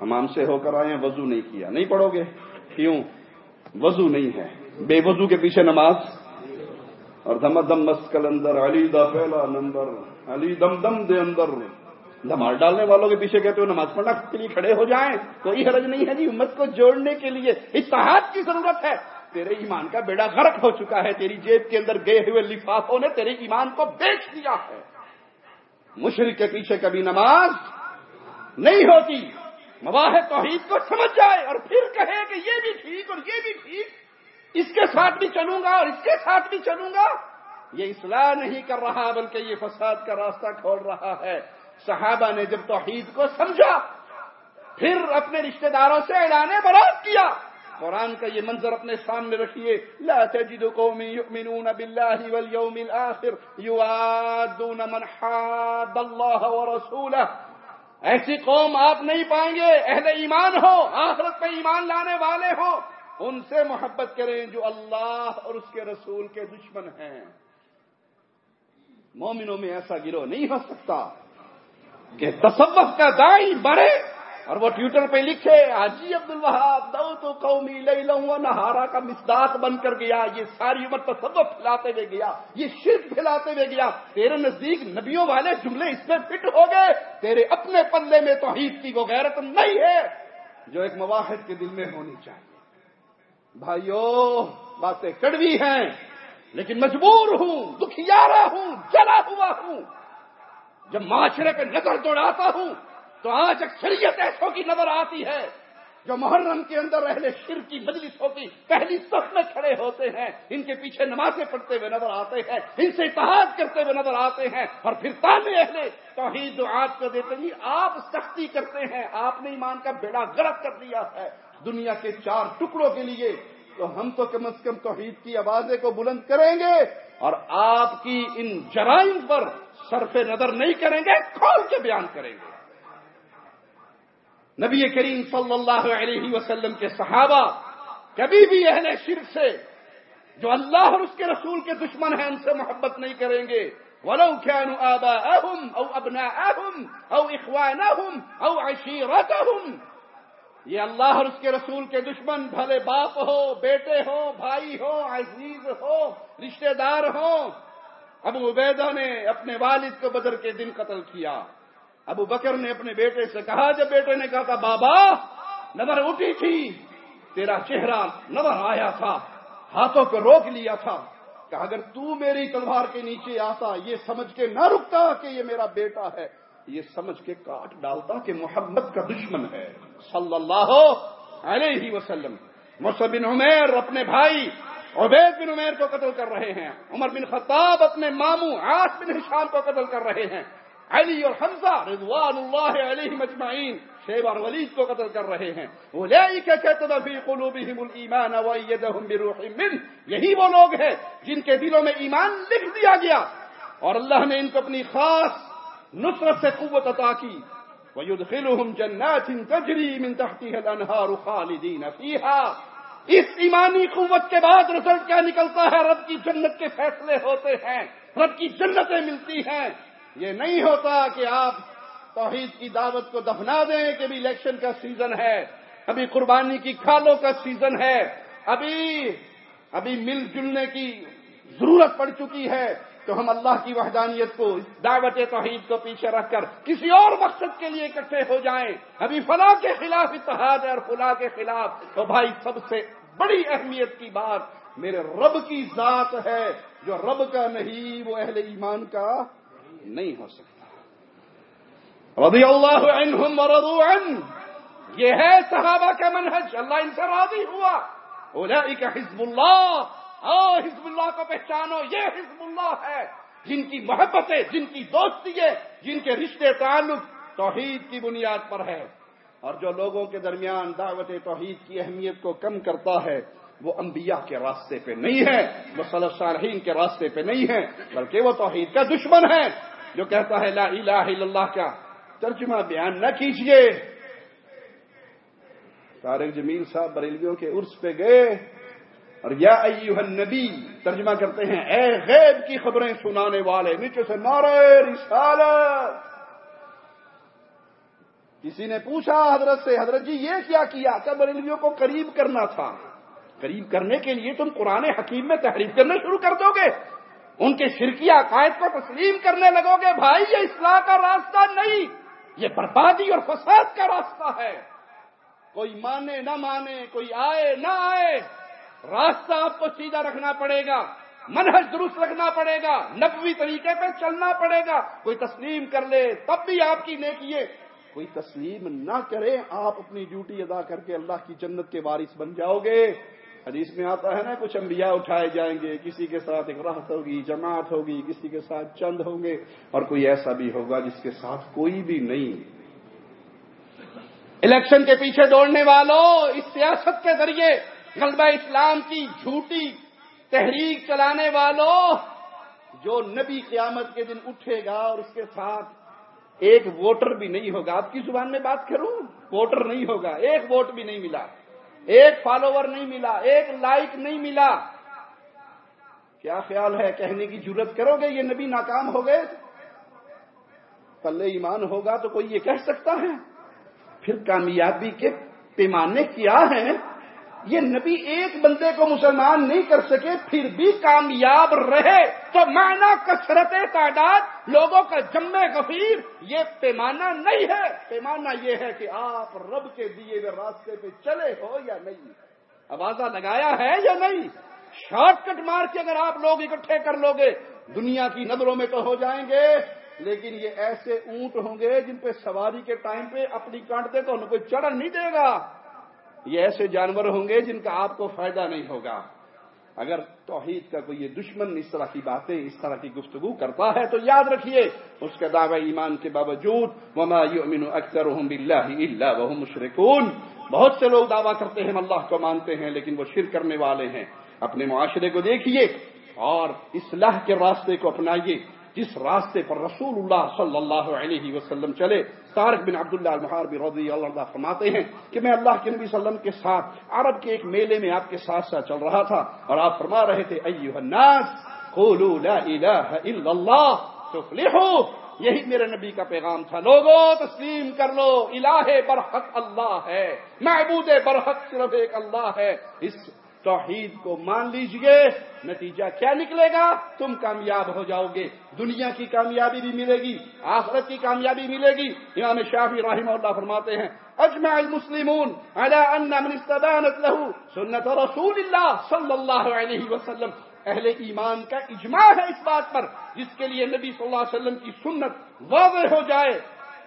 ہم سے ہو کر آئے ہیں، وضو نہیں کیا۔ نہیں پڑھو گے؟ کیوں؟ وضو نہیں ہے۔ بے وضو کے پیچھے نماز۔ اور دم دم مسکل اندر، علی دا پہلا نمبر۔ علی دم دم دے اندر۔ دماغ ڈالنے والوں کے پیچھے کہتے ہو، نماز پڑھنا کے لیے کھڑے ہو جائیں۔ کوئی حرج نہیں ہے جی امت کو جوڑنے کے لیے۔ اتحاد کی ضرورت ہے۔ تیرے ایمان کا بیڑا غرق ہو چکا ہے۔ تیری جیب کے اندر گئے ہوئے لفافوں نے تیرے ایمان کو بیچ دیا ہے۔ مشرق کے پیچھے کبھی نماز نہیں ہوتی۔ مواحد توحید کو سمجھ جائے اور پھر کہے کہ یہ بھی ٹھیک اور یہ بھی ٹھیک، اس کے ساتھ بھی چلوں گا اور اس کے ساتھ بھی چلوں گا۔ یہ اصلاح نہیں کر رہا، بلکہ یہ فساد کا راستہ کھول رہا ہے۔ صحابہ نے جب توحید کو سمجھا، پھر اپنے رشتہ داروں سے اعلان برات کیا۔ قرآن کا یہ منظر اپنے سامنے رکھیے۔ لا تجد قوم يؤمنون بالله واليوم الاخر يوادون من حاد الله ورسوله ایسی قوم آپ نہیں پائیں گے، اہل ایمان ہو، آخرت پہ ایمان لانے والے ہو۔ ان سے محبت کریں جو اللہ اور اس کے رسول کے دشمن ہیں۔ مومنوں میں ایسا گروہ نہیں ہو سکتا کہ تصوف کا دائی بڑھے۔ اور وہ ٹویٹر پہ لکھے آجی عبد الوہاب دو تو قومی لئی لوں نہارا کا مسداق بن کر گیا، یہ ساری عمر تو پھیلاتے ہوئے گیا، یہ شرک پھیلاتے ہوئے گیا۔ تیرے نزدیک نبیوں والے جملے اس میں فٹ ہو گئے، تیرے اپنے پلے میں توحید کی وہ غیرت نہیں ہے جو ایک مواحد کے دل میں ہونی چاہیے۔ بھائیو، باتیں کڑوی ہیں، لیکن مجبور ہوں دکھیارا ہوں، جلا ہوا ہوں۔ جب معاشرے پہ نظر دوڑاتا ہوں تو آج اکثریت ایسوں کی نظر آتی ہے جو محرم کے اندر اہل شر کی مجلسوں کی پہلی سب میں کھڑے ہوتے ہیں۔ ان کے پیچھے نمازیں پڑھتے ہوئے نظر آتے ہیں، ان سے اتحاد کرتے ہوئے نظر آتے ہیں۔ اور پھر تانے اہل توحید آج کو دیتے ہیں، آپ سختی کرتے ہیں۔ آپ نے ایمان کا بیڑا گرد کر دیا ہے۔ دنیا کے چار ٹکڑوں کے لیے تو ہم تو کم از کم توحید کی آوازیں کو بلند کریں گے اور آپ کی ان جرائم پر صرف نظر نہیں کریں گے، کھول کے بیان کریں گے۔ نبی کریم صلی اللہ علیہ وسلم کے صحابہ کبھی بھی اہل شرک سے جو اللہ اور اس کے رسول کے دشمن ہیں ان سے محبت نہیں کریں گے۔ ولو كانوا آباءهم او ابناءهم او اخوانهم او عشيرتهم، یہ اللہ اور اس کے رسول کے دشمن بھلے باپ ہو، بیٹے ہو، بھائی ہو، عزیز ہو، رشتہ دار ہو۔ ابو عبیدہ نے اپنے والد کو بدر کے دن قتل کیا۔ ابو بکر نے اپنے بیٹے سے کہا، جب بیٹے نے کہا تھا، بابا، نظر اٹھی تھی، تیرا چہرہ نظر آیا تھا، ہاتھوں کو روک لیا تھا۔ کہ اگر تو میری تلوار کے نیچے آتا، یہ سمجھ کے نہ رکتا کہ یہ میرا بیٹا ہے۔ یہ سمجھ کے کاٹ ڈالتا کہ محمد کا دشمن ہے۔ صلی اللہ علیہ وسلم۔ مصب بن عمیر اپنے بھائی، عبید بن عمیر کو قتل کر رہے ہیں۔ عمر بن خطاب اپنے ماموں آس بن حشام کو قتل کر رہے ہیں۔ علی اور حمزہ رضوان اللہ علیہ مجمعین شیب اور ولید کو قتل کر رہے ہیں۔ یہی وہ لوگ ہیں جن کے دلوں میں ایمان لکھ دیا گیا۔ اور اللہ نے ان کو اپنی خاص نصرت سے قوت عطا کی۔ وَيُدْخِلُهُمْ جَنَّاتٍ تَجْرِي مِن تَحْتِهَا الْأَنْهَارُ خَالِدِينَ فِيهَا۔ اس ایمانی قوت کے بعد رزلٹ کیا نکلتا ہے؟ رب کی جنت کے فیصلے ہوتے ہیں۔ رب کی جنتیں ملتی ہیں۔ یہ نہیں ہوتا کہ آپ توحید کی دعوت کو دفنا دیں کہ ابھی الیکشن کا سیزن ہے، ابھی قربانی کی کھالوں کا سیزن ہے، ابھی ابھی مل جلنے کی ضرورت پڑ چکی ہے تو ہم اللہ کی وحدانیت کو، دعوت توحید کو پیچھے رکھ کر کسی اور مقصد کے لیے اکٹھے ہو جائیں۔ ابھی فلاں کے خلاف اتحاد ہے اور فلاں کے خلاف۔ تو بھائی سب سے بڑی اہمیت کی بات میرے رب کی ذات ہے، جو رب کا نہیں، وہ اہل ایمان کا نہیں ہو سکتا۔ رضی اللہ عنہم ورضو عن یہ ہے صحابہ کا منحج اللہ ان سے راضی ہوا۔ اولئک حزب اللہ ہاں، حزب اللہ کو پہچانو، یہ حزب اللہ ہے۔ جن کی محبتیں، جن کی دوستی ہے جن کے رشتے تعلق توحید کی بنیاد پر ہے۔ اور جو لوگوں کے درمیان دعوت توحید کی اہمیت کو کم کرتا ہے، وہ انبیاء کے راستے پہ نہیں ہے، وہ صلی صالحین کے راستے پہ نہیں ہے، بلکہ وہ توحید کا دشمن ہے۔ جو کہتا ہے لا الہ الا اللہ کا ترجمہ بیان نہ کیجیے طارق جمیل صاحب بریلویوں کے عرس پہ گئے اور یا ایوہ النبی ترجمہ کرتے ہیں، اے غیب کی خبریں سنانے والے نیچے سے نعرہ رسالت۔ کسی نے پوچھا حضرت سے، حضرت جی یہ کیا کیا؟ کہ بریلویوں کو قریب کرنا تھا۔ قریب کرنے کے لیے تم قرآن حکیم میں تحریف کرنا شروع کر دو گے۔ ان کے شرکی عقائد کو تسلیم کرنے لگو گے، بھائی، یہ اصلاح کا راستہ نہیں، یہ بربادی اور فساد کا راستہ ہے۔ کوئی مانے نہ مانے، کوئی آئے نہ آئے، راستہ آپ کو سیدھا رکھنا پڑے گا، منہج درست رکھنا پڑے گا، نبوی طریقے پہ چلنا پڑے گا۔ کوئی تسلیم کر لے، تب بھی آپ کی نیکی ہے۔ کوئی تسلیم نہ کرے، آپ اپنی ڈیوٹی ادا کر کے اللہ کی جنت کے وارث بن جاؤ گے۔ حدیث میں آتا ہے نا، کچھ انبیاء اٹھائے جائیں گے، کسی کے ساتھ ایک راحت ہوگی، جماعت ہوگی، کسی کے ساتھ چند ہوں گے، اور کوئی ایسا بھی ہوگا جس کے ساتھ کوئی بھی نہیں۔ الیکشن کے پیچھے دوڑنے والوں، اس سیاست کے ذریعے غلبہ اسلام کی جھوٹی تحریک چلانے والوں، جو نبی قیامت کے دن اٹھے گا اور اس کے ساتھ ایک ووٹر بھی نہیں ہوگا۔ آپ کی زبان میں بات کروں، ووٹر نہیں ہوگا، ایک ووٹ بھی نہیں ملا۔ ایک فالوور نہیں ملا، ایک لائک نہیں ملا۔ کیا خیال ہے؟ کہنے کی ضرورت کرو گے؟ یہ نبی ناکام ہو گئے۔ پلے ایمان ہوگا تو کوئی یہ کہہ سکتا ہے۔ پھر کامیابی کے پیمانے کیا ہیں؟ یہ نبی ایک بندے کو مسلمان نہیں کر سکے، پھر بھی کامیاب رہے۔ تو معنی کثرت تعداد، لوگوں کا جم غفیر، یہ پیمانہ نہیں ہے۔ پیمانہ یہ ہے کہ آپ رب کے دیے ہوئے راستے پہ چلے ہو یا نہیں۔ آوازہ لگایا ہے یا نہیں؟ شارٹ کٹ مار کے اگر آپ لوگ اکٹھے کر لو گے، دنیا کی نظروں میں تو ہو جائیں گے۔ لیکن یہ ایسے اونٹ ہوں گے جن پہ سواری کے ٹائم پہ اپنی کاٹتے تو ان کو چڑھ نہیں دے گا۔ یہ ایسے جانور ہوں گے جن کا آپ کو فائدہ نہیں ہوگا۔ اگر توحید کا کوئی یہ دشمن اس طرح کی باتیں، اس طرح کی گفتگو کرتا ہے تو یاد رکھیے، اس کے دعوی ایمان کے باوجود وما یؤمن اکثرهم بالله الا وهم مشركون۔ بہت سے لوگ دعویٰ کرتے ہیں اللہ کو مانتے ہیں، لیکن وہ شرک کرنے والے ہیں۔ اپنے معاشرے کو دیکھیے اور اصلاح کے راستے کو اپنائیے۔ جس راستے پر رسول اللہ صلی اللہ علیہ وسلم چلے طارق بن عبداللہ المحاربی رضی اللہ عنہ فرماتے ہیں کہ میں اللہ کے نبی صلی اللہ علیہ وسلم کے ساتھ عرب کے ایک میلے میں آپ کے ساتھ ساتھ چل رہا تھا اور آپ فرما رہے تھے ایوہ الناس، قولوا لا الہ الا اللہ تفلحو یہی میرے نبی کا پیغام تھا لوگوں تسلیم کر لو، الہ برحق اللہ ہے، معبود برحق صرف ایک اللہ ہے، اس توحید کو مان لیجیے۔ نتیجہ کیا نکلے گا؟ تم کامیاب ہو جاؤ گے۔ دنیا کی کامیابی بھی ملے گی، آخرت کی کامیابی ملے گی۔ امام شافی رحمہ اللہ فرماتے ہیں، اجمع المسلمون على ان من استدانت له سنت رسول اللہ صلی اللہ علیہ وسلم۔ اہل ایمان کا اجماع ہے اس بات پر، جس کے لیے نبی صلی اللہ علیہ وسلم کی سنت واضح ہو جائے۔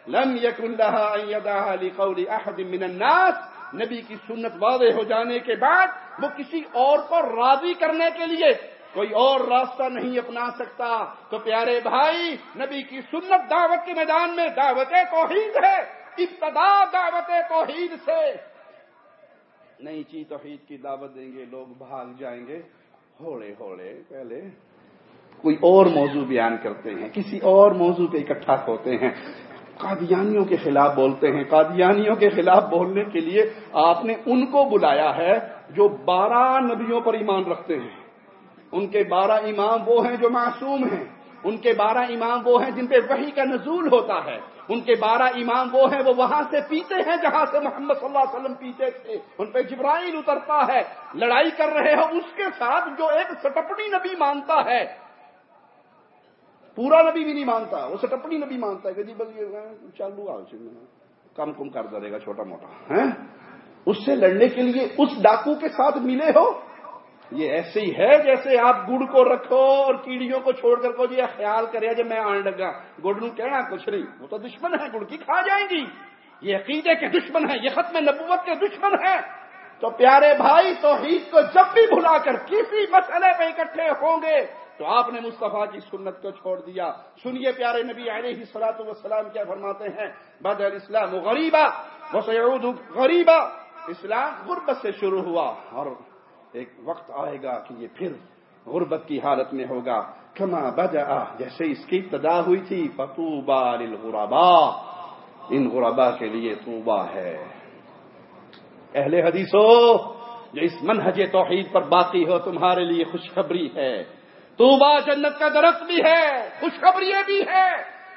لم يكن لها ان يدعها لقول احد من الناس۔ نبی کی سنت واضح ہو جانے کے بعد وہ کسی اور کو راضی کرنے کے لیے کوئی اور راستہ نہیں اپنا سکتا۔ تو پیارے بھائی، نبی کی سنت دعوت کے میدان میں دعوت توحید ہے۔ ابتدا دعوت توحید سے۔ نئی چیز توحید کی دعوت دیں گے، لوگ بھاگ جائیں گے۔ ہوڑے ہوڑے، پہلے کوئی اور موضوع بیان کرتے ہیں۔ کسی اور موضوع پہ اکٹھا ہوتے ہیں۔ قادیانیوں کے خلاف بولتے ہیں۔ قادیانیوں کے خلاف بولنے کے لیے آپ نے ان کو بلایا ہے جو بارہ نبیوں پر ایمان رکھتے ہیں۔ ان کے بارہ امام وہ ہیں جو معصوم ہیں۔ ان کے بارہ امام وہ ہیں جن پہ وہی کا نزول ہوتا ہے۔ ان کے بارہ امام وہ ہیں وہ وہاں سے پیتے ہیں جہاں سے محمد صلی اللہ علیہ وسلم پیتے تھے۔ ان پہ جبرائیل اترتا ہے۔ لڑائی کر رہے ہیں۔ اس کے ساتھ جو ایک سٹپڑی نبی مانتا ہے پورا نبی بھی نہیں مانتا، وہ سٹپڑی نبی مانتا ہے کہ جی بس یہ چالو آ کم کم کر دے گا، چھوٹا موٹا۔ اس سے لڑنے کے لیے اس ڈاکو کے ساتھ ملے ہو؟ یہ ایسے ہی ہے جیسے آپ گڑ کو رکھو اور کیڑیوں کو چھوڑ کر کو جی خیال کرے، جب میں آن لگا۔ گڑ نو کہنا کچھ نہیں، وہ تو دشمن ہے، گڑ کی کھا جائیں گی۔ یہ عقیدے کے دشمن ہے یہ ختم نبوت کے دشمن ہے تو پیارے بھائی، توحید کو جب بھی بھلا کر، کسی مسئلے پہ اکٹھے ہوں گے تو آپ نے مصطفیٰ کی سنت کو چھوڑ دیا۔ سنیے پیارے نبی علیہ سلاۃ وسلام کیا فرماتے ہیں؟ بد الاسلام غریبا وسعود غریبا۔ اسلام غربت سے شروع ہوا اور ایک وقت آئے گا کہ یہ پھر غربت کی حالت میں ہوگا۔ کما بدا جیسے اس کی ابتدا ہوئی تھی پتوبا للغربا۔ ان غربا کے لیے توبہ ہے۔ اہل حدیثو جو اس منہج توحید پر باقی ہو، تمہارے لیے خوشخبری ہے۔ توبہ جنت کا درخت بھی ہے خوشخبری بھی ہے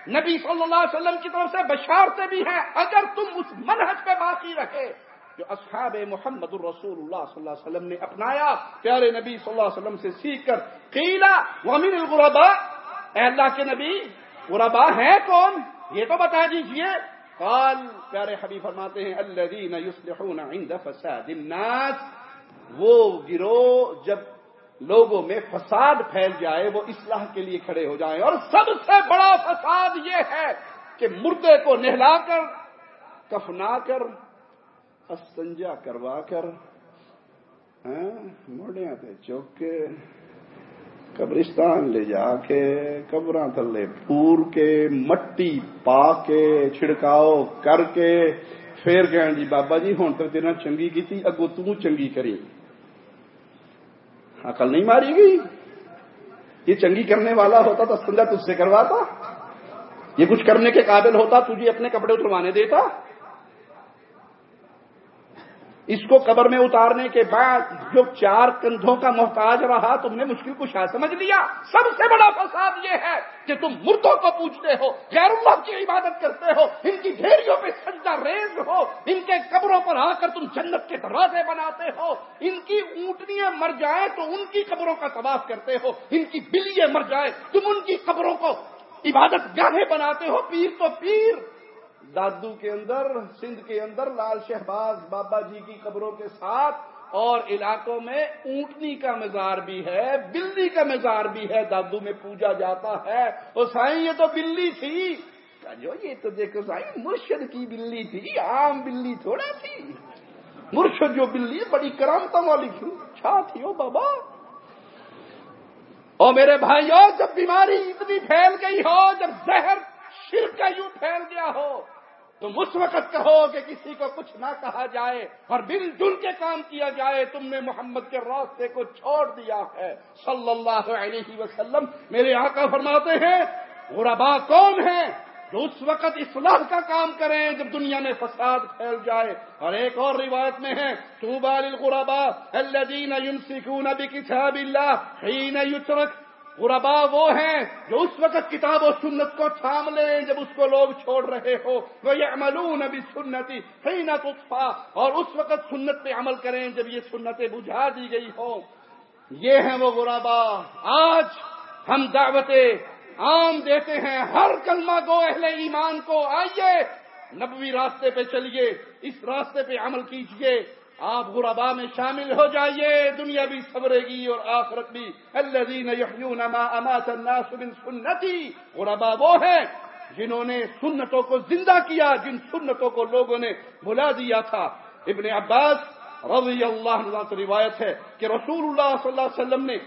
نبی صلی اللہ علیہ وسلم کی طرف سے بشارتیں بھی ہیں۔ اگر تم اس منہج پہ باقی رکھے جو اصحاب محمد الرسول اللہ صلی اللہ علیہ وسلم نے اپنایا، پیارے نبی صلی اللہ علیہ وسلم سے سیکھ کر قیلا ومن الغربا اے اللہ کے نبی، غربا ہے کون؟ یہ تو بتا دیجیے۔ قال، پیارے حبیب فرماتے ہیں الذین یصلحون عند فساد الناس۔ وہ گروہ جب لوگوں میں فساد پھیل جائے، وہ اصلاح کے لیے کھڑے ہو جائیں۔ اور سب سے بڑا فساد یہ ہے کہ مردے کو نہلا کر، کفنا کر، استنجا کروا کر ہاں، موڑے آتے چوک کے، قبرستان لے جا کے قبر تھلے پور کے، مٹی پا کے، چھڑکاؤ کر کے، پھر کہ جی بابا جی ہوں تو تیرا چنگی کی تھی اگو تو چنگی کری۔ عقل نہیں ماری گئی۔ یہ چنگی کرنے والا ہوتا تو سنجا تجھ سے کرواتا۔ یہ کچھ کرنے کے قابل ہوتا تجھے جی اپنے کپڑے اتروانے دیتا۔ اس کو قبر میں اتارنے کے بعد جو چار کندھوں کا محتاج رہا، تم نے مشکل کشا سمجھ لیا۔ سب سے بڑا فساد یہ ہے کہ تم مردوں کو پوچھتے ہو، غیر اللہ کی عبادت کرتے ہو، ان کی ڈھیریوں پہ سجدہ ریز ہو، ان کے قبروں پر آ کر تم جنت کے دروازے بناتے ہو۔ ان کی اونٹنیاں مر جائیں تو ان کی قبروں کا طواف کرتے ہو، ان کی بلیاں مر جائیں تم ان کی قبروں کو عبادت گاہیں بناتے ہو، پیر تو پیر۔ دادو کے اندر، سندھ کے اندر، لال شہباز بابا جی کی قبروں کے ساتھ، اور علاقوں میں اونٹنی کا مزار بھی ہے، بلی کا مزار بھی ہے، دادو میں پوجا جاتا ہے۔ اور سائیں یہ تو بلی تھی۔ جو یہ تو دیکھو سائیں مرشد کی بلی تھی، عام بلی تھوڑا تھی مرشد جو بلی بڑی کرامتا والی تھی۔ چھا تھی او بابا۔ اور میرے بھائیوں جب بیماری اتنی پھیل گئی ہو، جب زہر شرک کا یوں پھیل گیا ہو تم اس وقت کہو کہ کسی کو کچھ نہ کہا جائے اور مل جل کے کام کیا جائے، تم نے محمد کے راستے کو چھوڑ دیا ہے۔ صلی اللہ علیہ وسلم میرے آقا فرماتے ہیں، غربا کون ہے جو اس وقت اصلاح کا کام کریں جب دنیا میں فساد پھیل جائے۔ اور ایک اور روایت میں ہے تو بالغربا الذين يمسكون بكتاب الله حين يترك غربا وہ ہیں جو اس وقت کتاب و سنت کو تھام لیں جب اس کو لوگ چھوڑ رہے ہو۔ وہ یہ عملون ابھی سنتی اور اس وقت سنت پہ عمل کریں جب یہ سنتیں بجھا دی گئی ہو یہ ہیں وہ غربا۔ آج ہم دعوتیں عام دیتے ہیں۔ ہر کلمہ گو اہل ایمان کو۔ آئیے، نبوی راستے پہ چلیے، اس راستے پہ عمل کیجیے۔ آپ غربا میں شامل ہو جائیے، دنیا بھی سبرے گی اور آخرت بھی۔ الناس من سنتی غربا وہ ہیں جنہوں نے سنتوں کو زندہ کیا، جن سنتوں کو لوگوں نے بلا دیا تھا۔ ابن عباس رضی اللہ عنہ سے روایت ہے کہ رسول اللہ صلی اللہ علیہ وسلم نے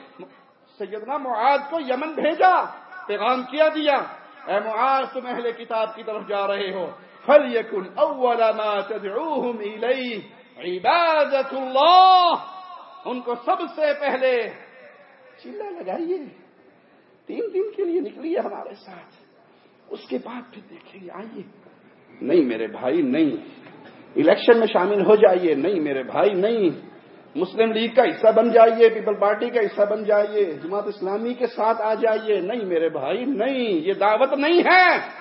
سیدنا معاذ کو یمن بھیجا، پیغام کیا دیا۔ اے معاذ، تم اہل کتاب کی طرف جا رہے ہو۔ فَلْيَكُنْ أَوَّلَ مَا تَدْعُوهُمْ إِلَيْهِ۔ عبادت اللہ ان کو سب سے پہلے چلا لگائیے۔ تین دن کے لیے نکلیے ہمارے ساتھ۔ اس کے بعد پھر دیکھیں گے، آئیے۔ نہیں میرے بھائی، نہیں۔ الیکشن میں شامل ہو جائیے۔ نہیں میرے بھائی، نہیں۔ مسلم لیگ کا حصہ بن جائیے، پیپل پارٹی کا حصہ بن جائیے۔ جماعت اسلامی کے ساتھ آ جائیے۔ نہیں میرے بھائی، نہیں۔ یہ دعوت نہیں ہے۔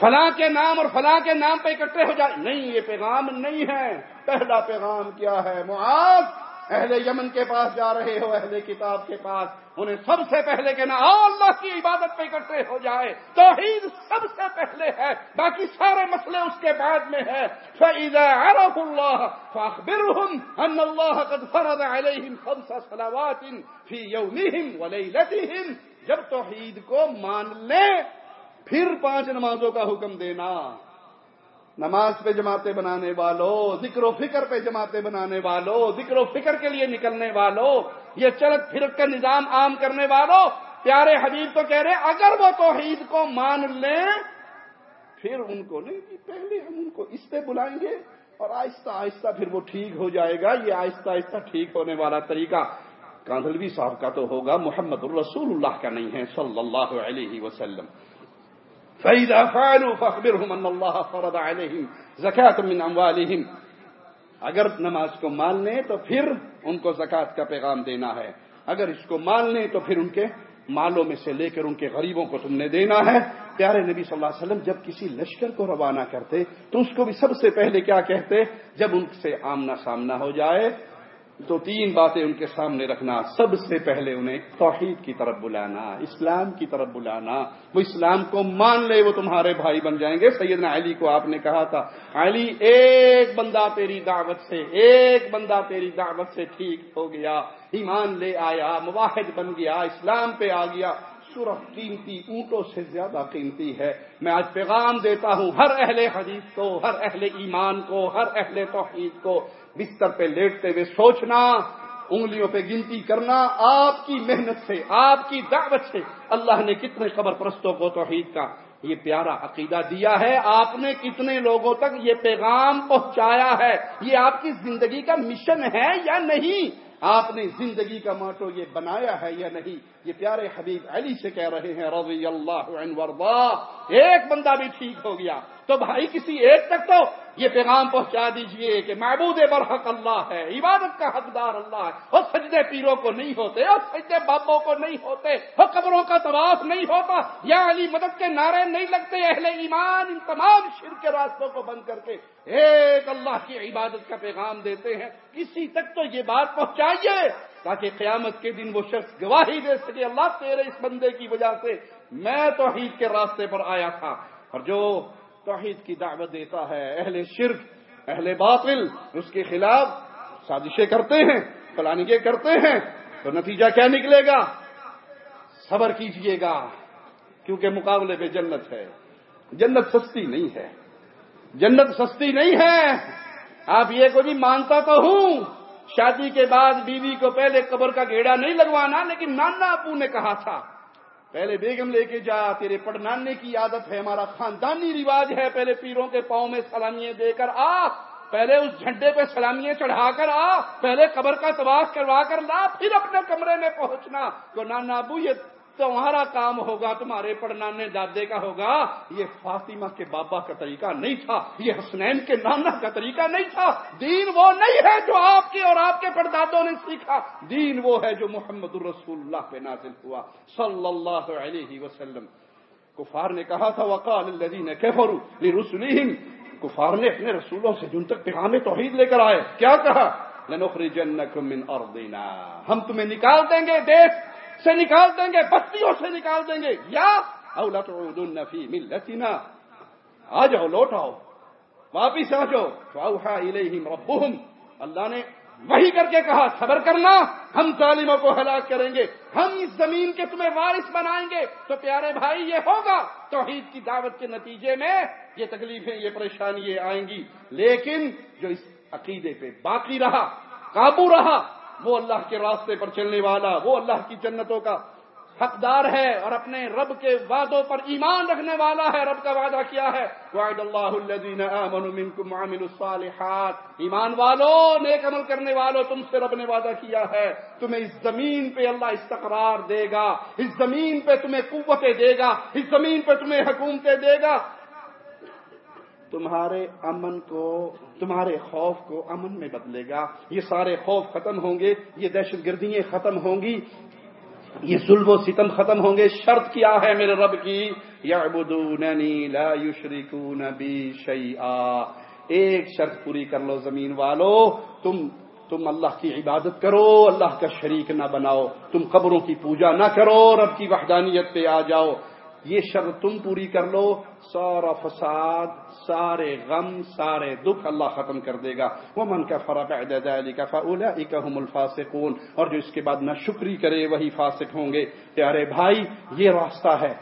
فلاں کے نام اور فلاں کے نام پہ اکٹھے ہو جائے۔ نہیں، یہ پیغام نہیں ہے۔ پہلا پیغام کیا ہے؟ معاذ! اہل یمن کے پاس جا رہے ہو، اہل کتاب کے پاس۔ انہیں سب سے پہلے کہنا اللہ کی عبادت پہ اکٹھے ہو جائے۔ توحید سب سے پہلے ہے، باقی سارے مسئلے اس کے بعد میں ہے فَإِذَا عَرَفُوا اللَّهَ فَأَخْبِرْهُمْ أَنَّ اللَّهَ جب توحید کو مان لیں پھر پانچ نمازوں کا حکم دینا۔ نماز پہ جماعتیں بنانے والوں ذکر و فکر پہ جماعتیں بنانے والوں ذکر و فکر کے لیے نکلنے والوں یہ چلت پھرت کا نظام عام کرنے والوں پیارے حبیب تو کہہ رہے اگر وہ توحید کو مان لیں پھر ان کو نہیں جی، پہلے ہم ان کو اس پہ بلائیں گے اور آہستہ آہستہ پھر وہ ٹھیک ہو جائے گا۔ یہ آہستہ آہستہ ٹھیک ہونے والا طریقہ کاندلوی صاحب کا تو ہوگا محمد الرسول اللہ کا نہیں ہے صلی اللہ علیہ وسلم۔ فَإِذَا فَعَلُوا فَأَخْبِرْهُمْ أَنَّ اللَّهَ فَرَضَ عَلَيْهِمْ زَكَاةً مِّنْ أَمْوَالِهِمْ۔ اگر نماز کو مان لیں تو پھر ان کو زکوٰۃ کا پیغام دینا ہے۔ اگر اس کو مان لیں تو پھر ان کے مالوں میں سے لے کر ان کے غریبوں کو تم نے دینا ہے۔ پیارے نبی صلی اللہ علیہ وسلم، جب کسی لشکر کو روانہ کرتے تو اس کو بھی سب سے پہلے کیا کہتے؟ جب ان سے آمنا سامنا ہو جائے تو تین باتیں ان کے سامنے رکھنا، سب سے پہلے انہیں توحید کی طرف بلانا، اسلام کی طرف بلانا۔ وہ اسلام کو مان لے، وہ تمہارے بھائی بن جائیں گے۔ سیدنا علی کو آپ نے کہا تھا، علی، ایک بندہ تیری دعوت سے، ایک بندہ تیری دعوت سے ٹھیک ہو گیا۔ ایمان لے آیا، مواحد بن گیا، اسلام پہ آ گیا۔ سرخ قیمتی، اونٹوں سے زیادہ قیمتی ہے۔ میں آج پیغام دیتا ہوں، ہر اہل حدیث کو، ہر اہل ایمان کو، ہر اہل توحید کو۔ بستر پہ لیٹتے ہوئے سوچنا، انگلیوں پہ گنتی کرنا، آپ کی محنت سے، آپ کی دعوت سے اللہ نے کتنے خبر پرستوں کو توحید کا یہ پیارا عقیدہ دیا ہے۔ آپ نے کتنے لوگوں تک یہ پیغام پہنچایا ہے؟ یہ آپ کی زندگی کا مشن ہے یا نہیں؟ آپ نے زندگی کا ماٹو یہ بنایا ہے یا نہیں؟ یہ پیارے حبیب علی سے کہہ رہے ہیں، رضی اللہ عنہ ایک بندہ بھی ٹھیک ہو گیا۔ تو بھائی کسی ایک تک تو یہ پیغام پہنچا دیجیے کہ معبود برحق اللہ ہے، عبادت کا حقدار اللہ ہے۔ اور سجدے پیروں کو نہیں ہوتے، اور سجدے بابوں کو نہیں ہوتے، اور قبروں کا طواف نہیں ہوتا۔ یا علی مدد کے نعرے نہیں لگتے، اہل ایمان ان تمام شر کے راستوں کو بند کر کے ایک اللہ کی عبادت کا پیغام دیتے ہیں۔ کسی تک تو یہ بات پہنچائیے تاکہ قیامت کے دن وہ شخص گواہی دے سکے، اللہ تیرے اس بندے کی وجہ سے میں توحید کے راستے پر آیا تھا۔ اور جو توحید کی دعوت دیتا ہے۔ اہل شرک، اہل باطل، اس کے خلاف سازشیں کرتے ہیں پلانگیں کرتے ہیں۔ تو نتیجہ کیا نکلے گا؟ صبر کیجیے گا، کیونکہ مقابلے پہ جنت ہے۔ جنت سستی نہیں ہے۔ جنت سستی نہیں ہے۔ آپ یہ کو بھی مانتا تو ہوں۔ شادی کے بعد بیوی کو پہلے قبر کا گھیڑا نہیں لگوانا، لیکن نانا ابو نے کہا تھا۔ پہلے بیگم لے کے جا، تیرے پڑنانے کی عادت ہے، ہمارا خاندانی رواج ہے۔ پہلے پیروں کے پاؤں میں سلامیاں دے کر آ، پہلے اس جھنڈے پہ سلامیاں چڑھا کر آ، پہلے قبر کا تباہ کروا کر لا، پھر اپنے کمرے میں پہنچنا۔ تو نانا ابو، یہ تمہارا کام ہوگا، تمہارے پڑنانے دادے کا ہوگا۔ یہ فاطمہ کے بابا کا طریقہ نہیں تھا، یہ حسنین کے نانا کا طریقہ نہیں تھا۔ دین وہ نہیں ہے جو آپ کے اور آپ کے پردادوں نے سیکھا۔ دین وہ ہے جو محمد الرسول اللہ پہ نازل ہوا۔ صلی اللہ علیہ وسلم۔ کفار نے کہا تھا، وقال الذين كفروا لرسلهم۔ کفار نے اپنے رسولوں سے جن تک پیغام توحید لے کر آئے، کیا کہا؟ لنخرجنكم من ارضنا ہم تمہیں نکال دیں گے دیش سے نکال دیں گے، بستیوں سے نکال دیں گے۔ یا فی ملتنا۔ آ جاؤ، لوٹ آؤ۔ واپس آ جاؤ۔ ربهم اللہ نے وہی کر کے کہا، صبر کرنا، ہم ظالموں کو ہلاک کریں گے۔ ہم اس زمین کے تمہیں وارث بنائیں گے۔ تو پیارے بھائی، یہ ہوگا۔ توحید کی دعوت کے نتیجے میں یہ تکلیفیں، یہ پریشانی آئیں گی۔ لیکن جو اس عقیدے پہ باقی رہا، قابو رہا وہ اللہ کے راستے پر چلنے والا، وہ اللہ کی جنتوں کا حقدار ہے اور اپنے رب کے وعدوں پر ایمان رکھنے والا ہے، رب کا وعدہ کیا ہے؟ وعد اللہ الذین آمنوا منکم وعملوا الصالحات۔ ایمان والو، نیک عمل کرنے والو، تم سے رب نے وعدہ کیا ہے۔ تمہیں اس زمین پہ اللہ استقرار دے گا، اس زمین پہ تمہیں قوتیں دے گا، اس زمین پہ تمہیں حکومتیں دے گا۔ تمہارے امن کو تمہارے خوف کو امن میں بدلے گا۔ یہ سارے خوف ختم ہوں گے، یہ دہشت گردیاں ختم ہوں گی، یہ ظلم و ستم ختم ہوں گے۔ شرط کیا ہے میرے رب کی؟ یا لا یشرکون بی شیئا۔ ایک شرط پوری کر لو زمین والو۔ تم تم اللہ کی عبادت کرو، اللہ کا شریک نہ بناؤ۔ تم قبروں کی پوجا نہ کرو، رب کی وحدانیت پہ آ جاؤ۔ یہ شرط تم پوری کر لو۔ سارا فساد، سارے غم، سارے دکھ اللہ ختم کر دے گا۔ وہ من کا فرق کا فلا اکم اور جو اس کے بعد نہ شکری کرے وہی فاسق ہوں گے۔ پیارے بھائی، یہ راستہ ہے۔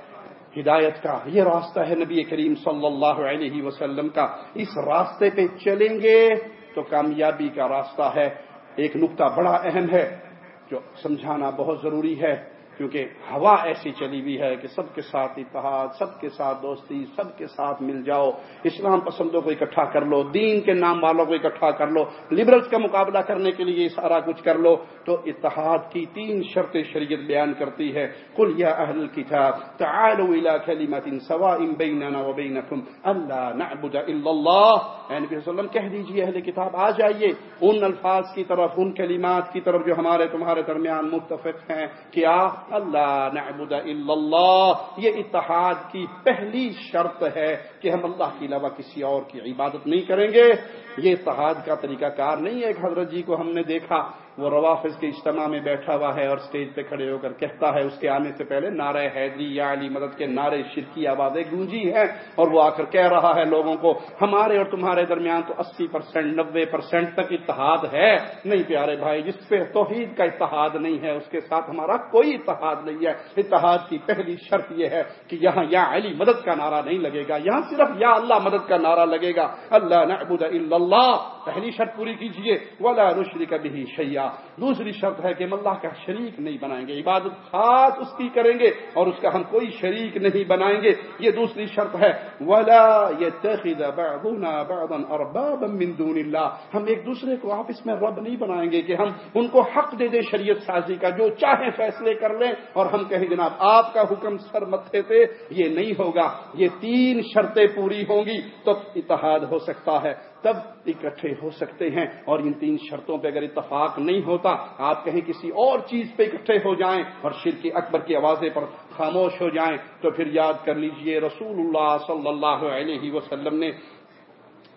ہدایت کا یہ راستہ ہے نبی کریم صلی اللہ علیہ وسلم کا۔ اس راستے پہ چلیں گے تو کامیابی کا راستہ ہے۔ ایک نقطہ بڑا اہم ہے جو سمجھانا بہت ضروری ہے۔ کیونکہ ہوا ایسی چلی ہوئی ہے کہ سب کے ساتھ اتحاد، سب کے ساتھ دوستی، سب کے ساتھ مل جاؤ۔ اسلام پسندوں کو اکٹھا کر لو، دین کے نام والوں کو اکٹھا کر لو لبرلز کا مقابلہ کرنے کے لیے سارا کچھ کر لو۔ تو اتحاد کی تین شرط شریعت بیان کرتی ہے۔ کل یا اہل کتاب تعالوا الى كلمه سواء بيننا وبينكم الا نعبد الا الله اے نبی صلی اللہ علیہ وسلم، کہہ دیجیے اہل کتاب، آ جائیے۔ ان الفاظ کی طرف، ان کلمات کی طرف جو ہمارے تمہارے درمیان متفق ہیں، کیا اللہ نعبد الا اللہ یہ اتحاد کی پہلی شرط ہے۔ کہ ہم اللہ کے علاوہ کسی اور کی عبادت نہیں کریں گے۔ یہ اتحاد کا طریقہ کار نہیں ہے۔ ایک حضرت جی کو ہم نے دیکھا، وہ روافظ کے اجتماع میں بیٹھا ہوا ہے اور اسٹیج پہ کھڑے ہو کر کہتا ہے، اس کے آنے سے پہلے نعرہ حیدری یا علی مدد کے نعرے شرکی آوازیں گونجی ہیں اور وہ آ کر کہہ رہا ہے لوگوں کو، ہمارے اور تمہارے درمیان تو اسی پرسینٹ نبے پرسینٹ تک اتحاد ہے۔ نہیں پیارے بھائی، جس پہ توحید کا اتحاد نہیں ہے، اس کے ساتھ ہمارا کوئی اتحاد نہیں ہے۔ اتحاد کی پہلی شرط یہ ہے کہ یہاں یا علی مدد کا نعرہ نہیں لگے گا، یہاں صرف یا اللہ مدد کا نعرہ لگے گا، اللہ نعبد الا اللہ، پہلی شرط پوری کیجیے ولا نشرک به شیئا۔ دوسری شرط ہے کہ ہم اللہ کا شریک نہیں بنائیں گے، عبادت خاص اس کی کریں گے اور اس کا ہم کوئی شریک نہیں بنائیں گے۔ یہ دوسری شرط ہے، ولا يتخذ بعضنا بعضا اربابا من دون اللہ۔ ہم ایک دوسرے کو آپس میں رب نہیں بنائیں گے کہ ہم ان کو حق دے دیں شریعت سازی کا، جو چاہیں فیصلے کر لیں۔ اور ہم کہیں جناب، آپ کا حکم سر متھے تھے یہ نہیں ہوگا۔ یہ تین شرطیں پوری ہوں گی تو اتحاد ہو سکتا ہے۔ تب اکٹھے ہو سکتے ہیں۔ اور ان تین شرطوں پہ اگر اتفاق نہیں ہوتا، آپ کہیں کسی اور چیز پہ اکٹھے ہو جائیں اور شرک اکبر کی آوازیں پر خاموش ہو جائیں، تو پھر یاد کر لیجیے رسول اللہ صلی اللہ علیہ وسلم نے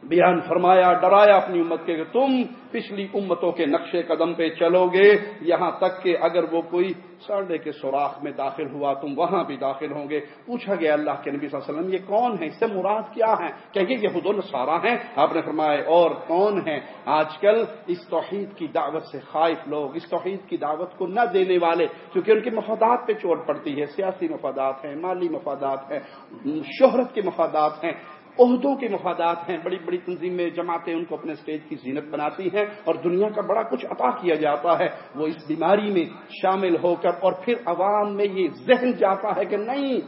بیان فرمایا، ڈرایا اپنی امت کے کہ تم پچھلی امتوں کے نقشے قدم پہ چلو گے، یہاں تک کہ اگر وہ کوئی سرڈے کے سوراخ میں داخل ہوا، تم وہاں بھی داخل ہوں گے۔ پوچھا گیا اللہ کے نبی صلی اللہ علیہ وسلم، یہ کون ہے اس سے مراد کیا ہے کہ یہ خود السارا ہیں۔ آپ نے فرمایا، اور کون ہیں؟ آج کل اس توحید کی دعوت سے خائف لوگ، اس توحید کی دعوت کو نہ دینے والے، کیونکہ ان کے مفادات پہ چوٹ پڑتی ہے۔ سیاسی مفادات ہیں، مالی مفادات ہیں، شہرت کے مفادات ہیں۔ عہدوں کے مفادات ہیں، بڑی بڑی تنظیمیں، جماعتیں ان کو اپنے اسٹیج کی زینت بناتی ہیں اور دنیا کا بڑا کچھ عطا کیا جاتا ہے۔ وہ اس بیماری میں شامل ہو کر اور پھر عوام میں یہ ذہن جاتا ہے کہ نہیں،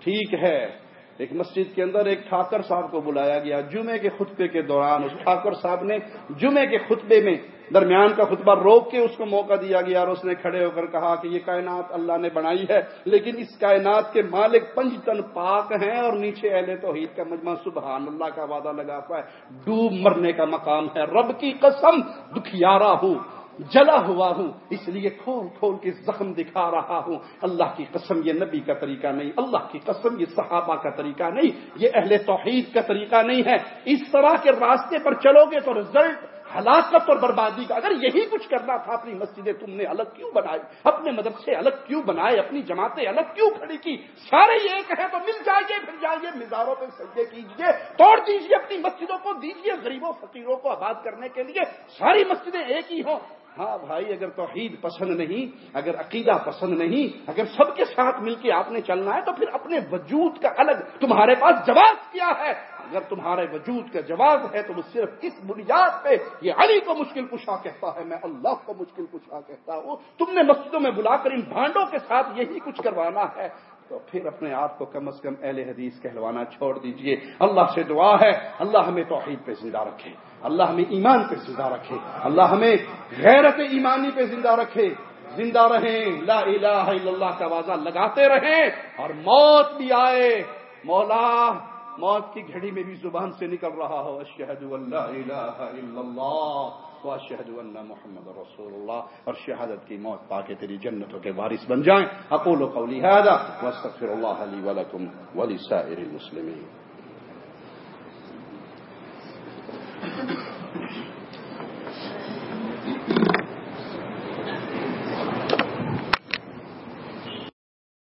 ٹھیک ہے۔ ایک مسجد کے اندر ایک ٹھاکر صاحب کو بلایا گیا۔ جمعے کے خطبے کے دوران اس ٹھاکر صاحب نے جمعے کے خطبے میں درمیان کا خطبہ روک کے اس کو موقع دیا گیا اور اس نے کھڑے ہو کر کہا کہ یہ کائنات اللہ نے بنائی ہے، لیکن اس کائنات کے مالک پنج تن پاک ہیں اور نیچے اہل توحید کا مجمع سبحان اللہ کا وعدہ لگاتا ہے۔ ڈوب مرنے کا مقام ہے۔ رب کی قسم، دکھیارا ہوں، جلا ہوا ہوں، اس لیے کھول کھول کے زخم دکھا رہا ہوں۔ اللہ کی قسم، یہ نبی کا طریقہ نہیں، اللہ کی قسم، یہ صحابہ کا طریقہ نہیں، یہ اہل توحید کا طریقہ نہیں ہے۔ اس طرح کے راستے پر چلو گے تو رزلٹ ہلاکت اور بربادی کا اگر یہی کچھ کرنا تھا اپنی مسجدیں، تم نے الگ کیوں بنائی؟ اپنے مدرسے الگ کیوں بنائے؟ اپنی جماعتیں الگ کیوں کھڑی کی؟ سارے ایک ہیں تو مل جائیے، پھر جائیے، مزاروں پہ سجدے کیجیے، توڑ دیجیے اپنی مسجدوں کو، دیجیے غریبوں، فقیروں کو آباد کرنے کے لیے۔ ساری مسجدیں ایک ہی ہوں۔ ہاں بھائی، اگر توحید پسند نہیں، اگر عقیدہ پسند نہیں، اگر سب کے ساتھ مل کے آپ نے چلنا ہے، تو پھر اپنے وجود کا الگ تمہارے پاس جواب کیا ہے؟ اگر تمہارے وجود کا جواب ہے تو وہ صرف اس بنیاد پہ یہ علی کو مشکل کشا کہتا ہے، میں اللہ کو مشکل کشا کہتا ہوں۔ تم نے مسجدوں میں بلا کر ان بھانڈوں کے ساتھ یہی کچھ کروانا ہے۔ تو پھر اپنے آپ کو کم از کم اہل حدیث کہلوانا چھوڑ دیجیے۔ اللہ سے دعا ہے، اللہ ہمیں توحید پہ زندہ رکھے۔ اللہ ہمیں ایمان پہ زندہ رکھے۔ اللہ ہمیں غیرت ایمانی پہ زندہ رکھے۔ زندہ رہیں، لا الہ الا اللہ کا واضح لگاتے رہیں اور موت بھی آئے۔ مولا موت کی گھڑی میں بھی زبان سے نکل رہا ہو۔ اشہد اللہ الہ الا اللہ واشہد ان محمد رسول اللہ۔ اور شہادت کی موت پا کے تیری جنتوں کے وارث بن جائیں۔ اقول قولی هذا واستغفر الله لي ولكم ولسائر المسلمين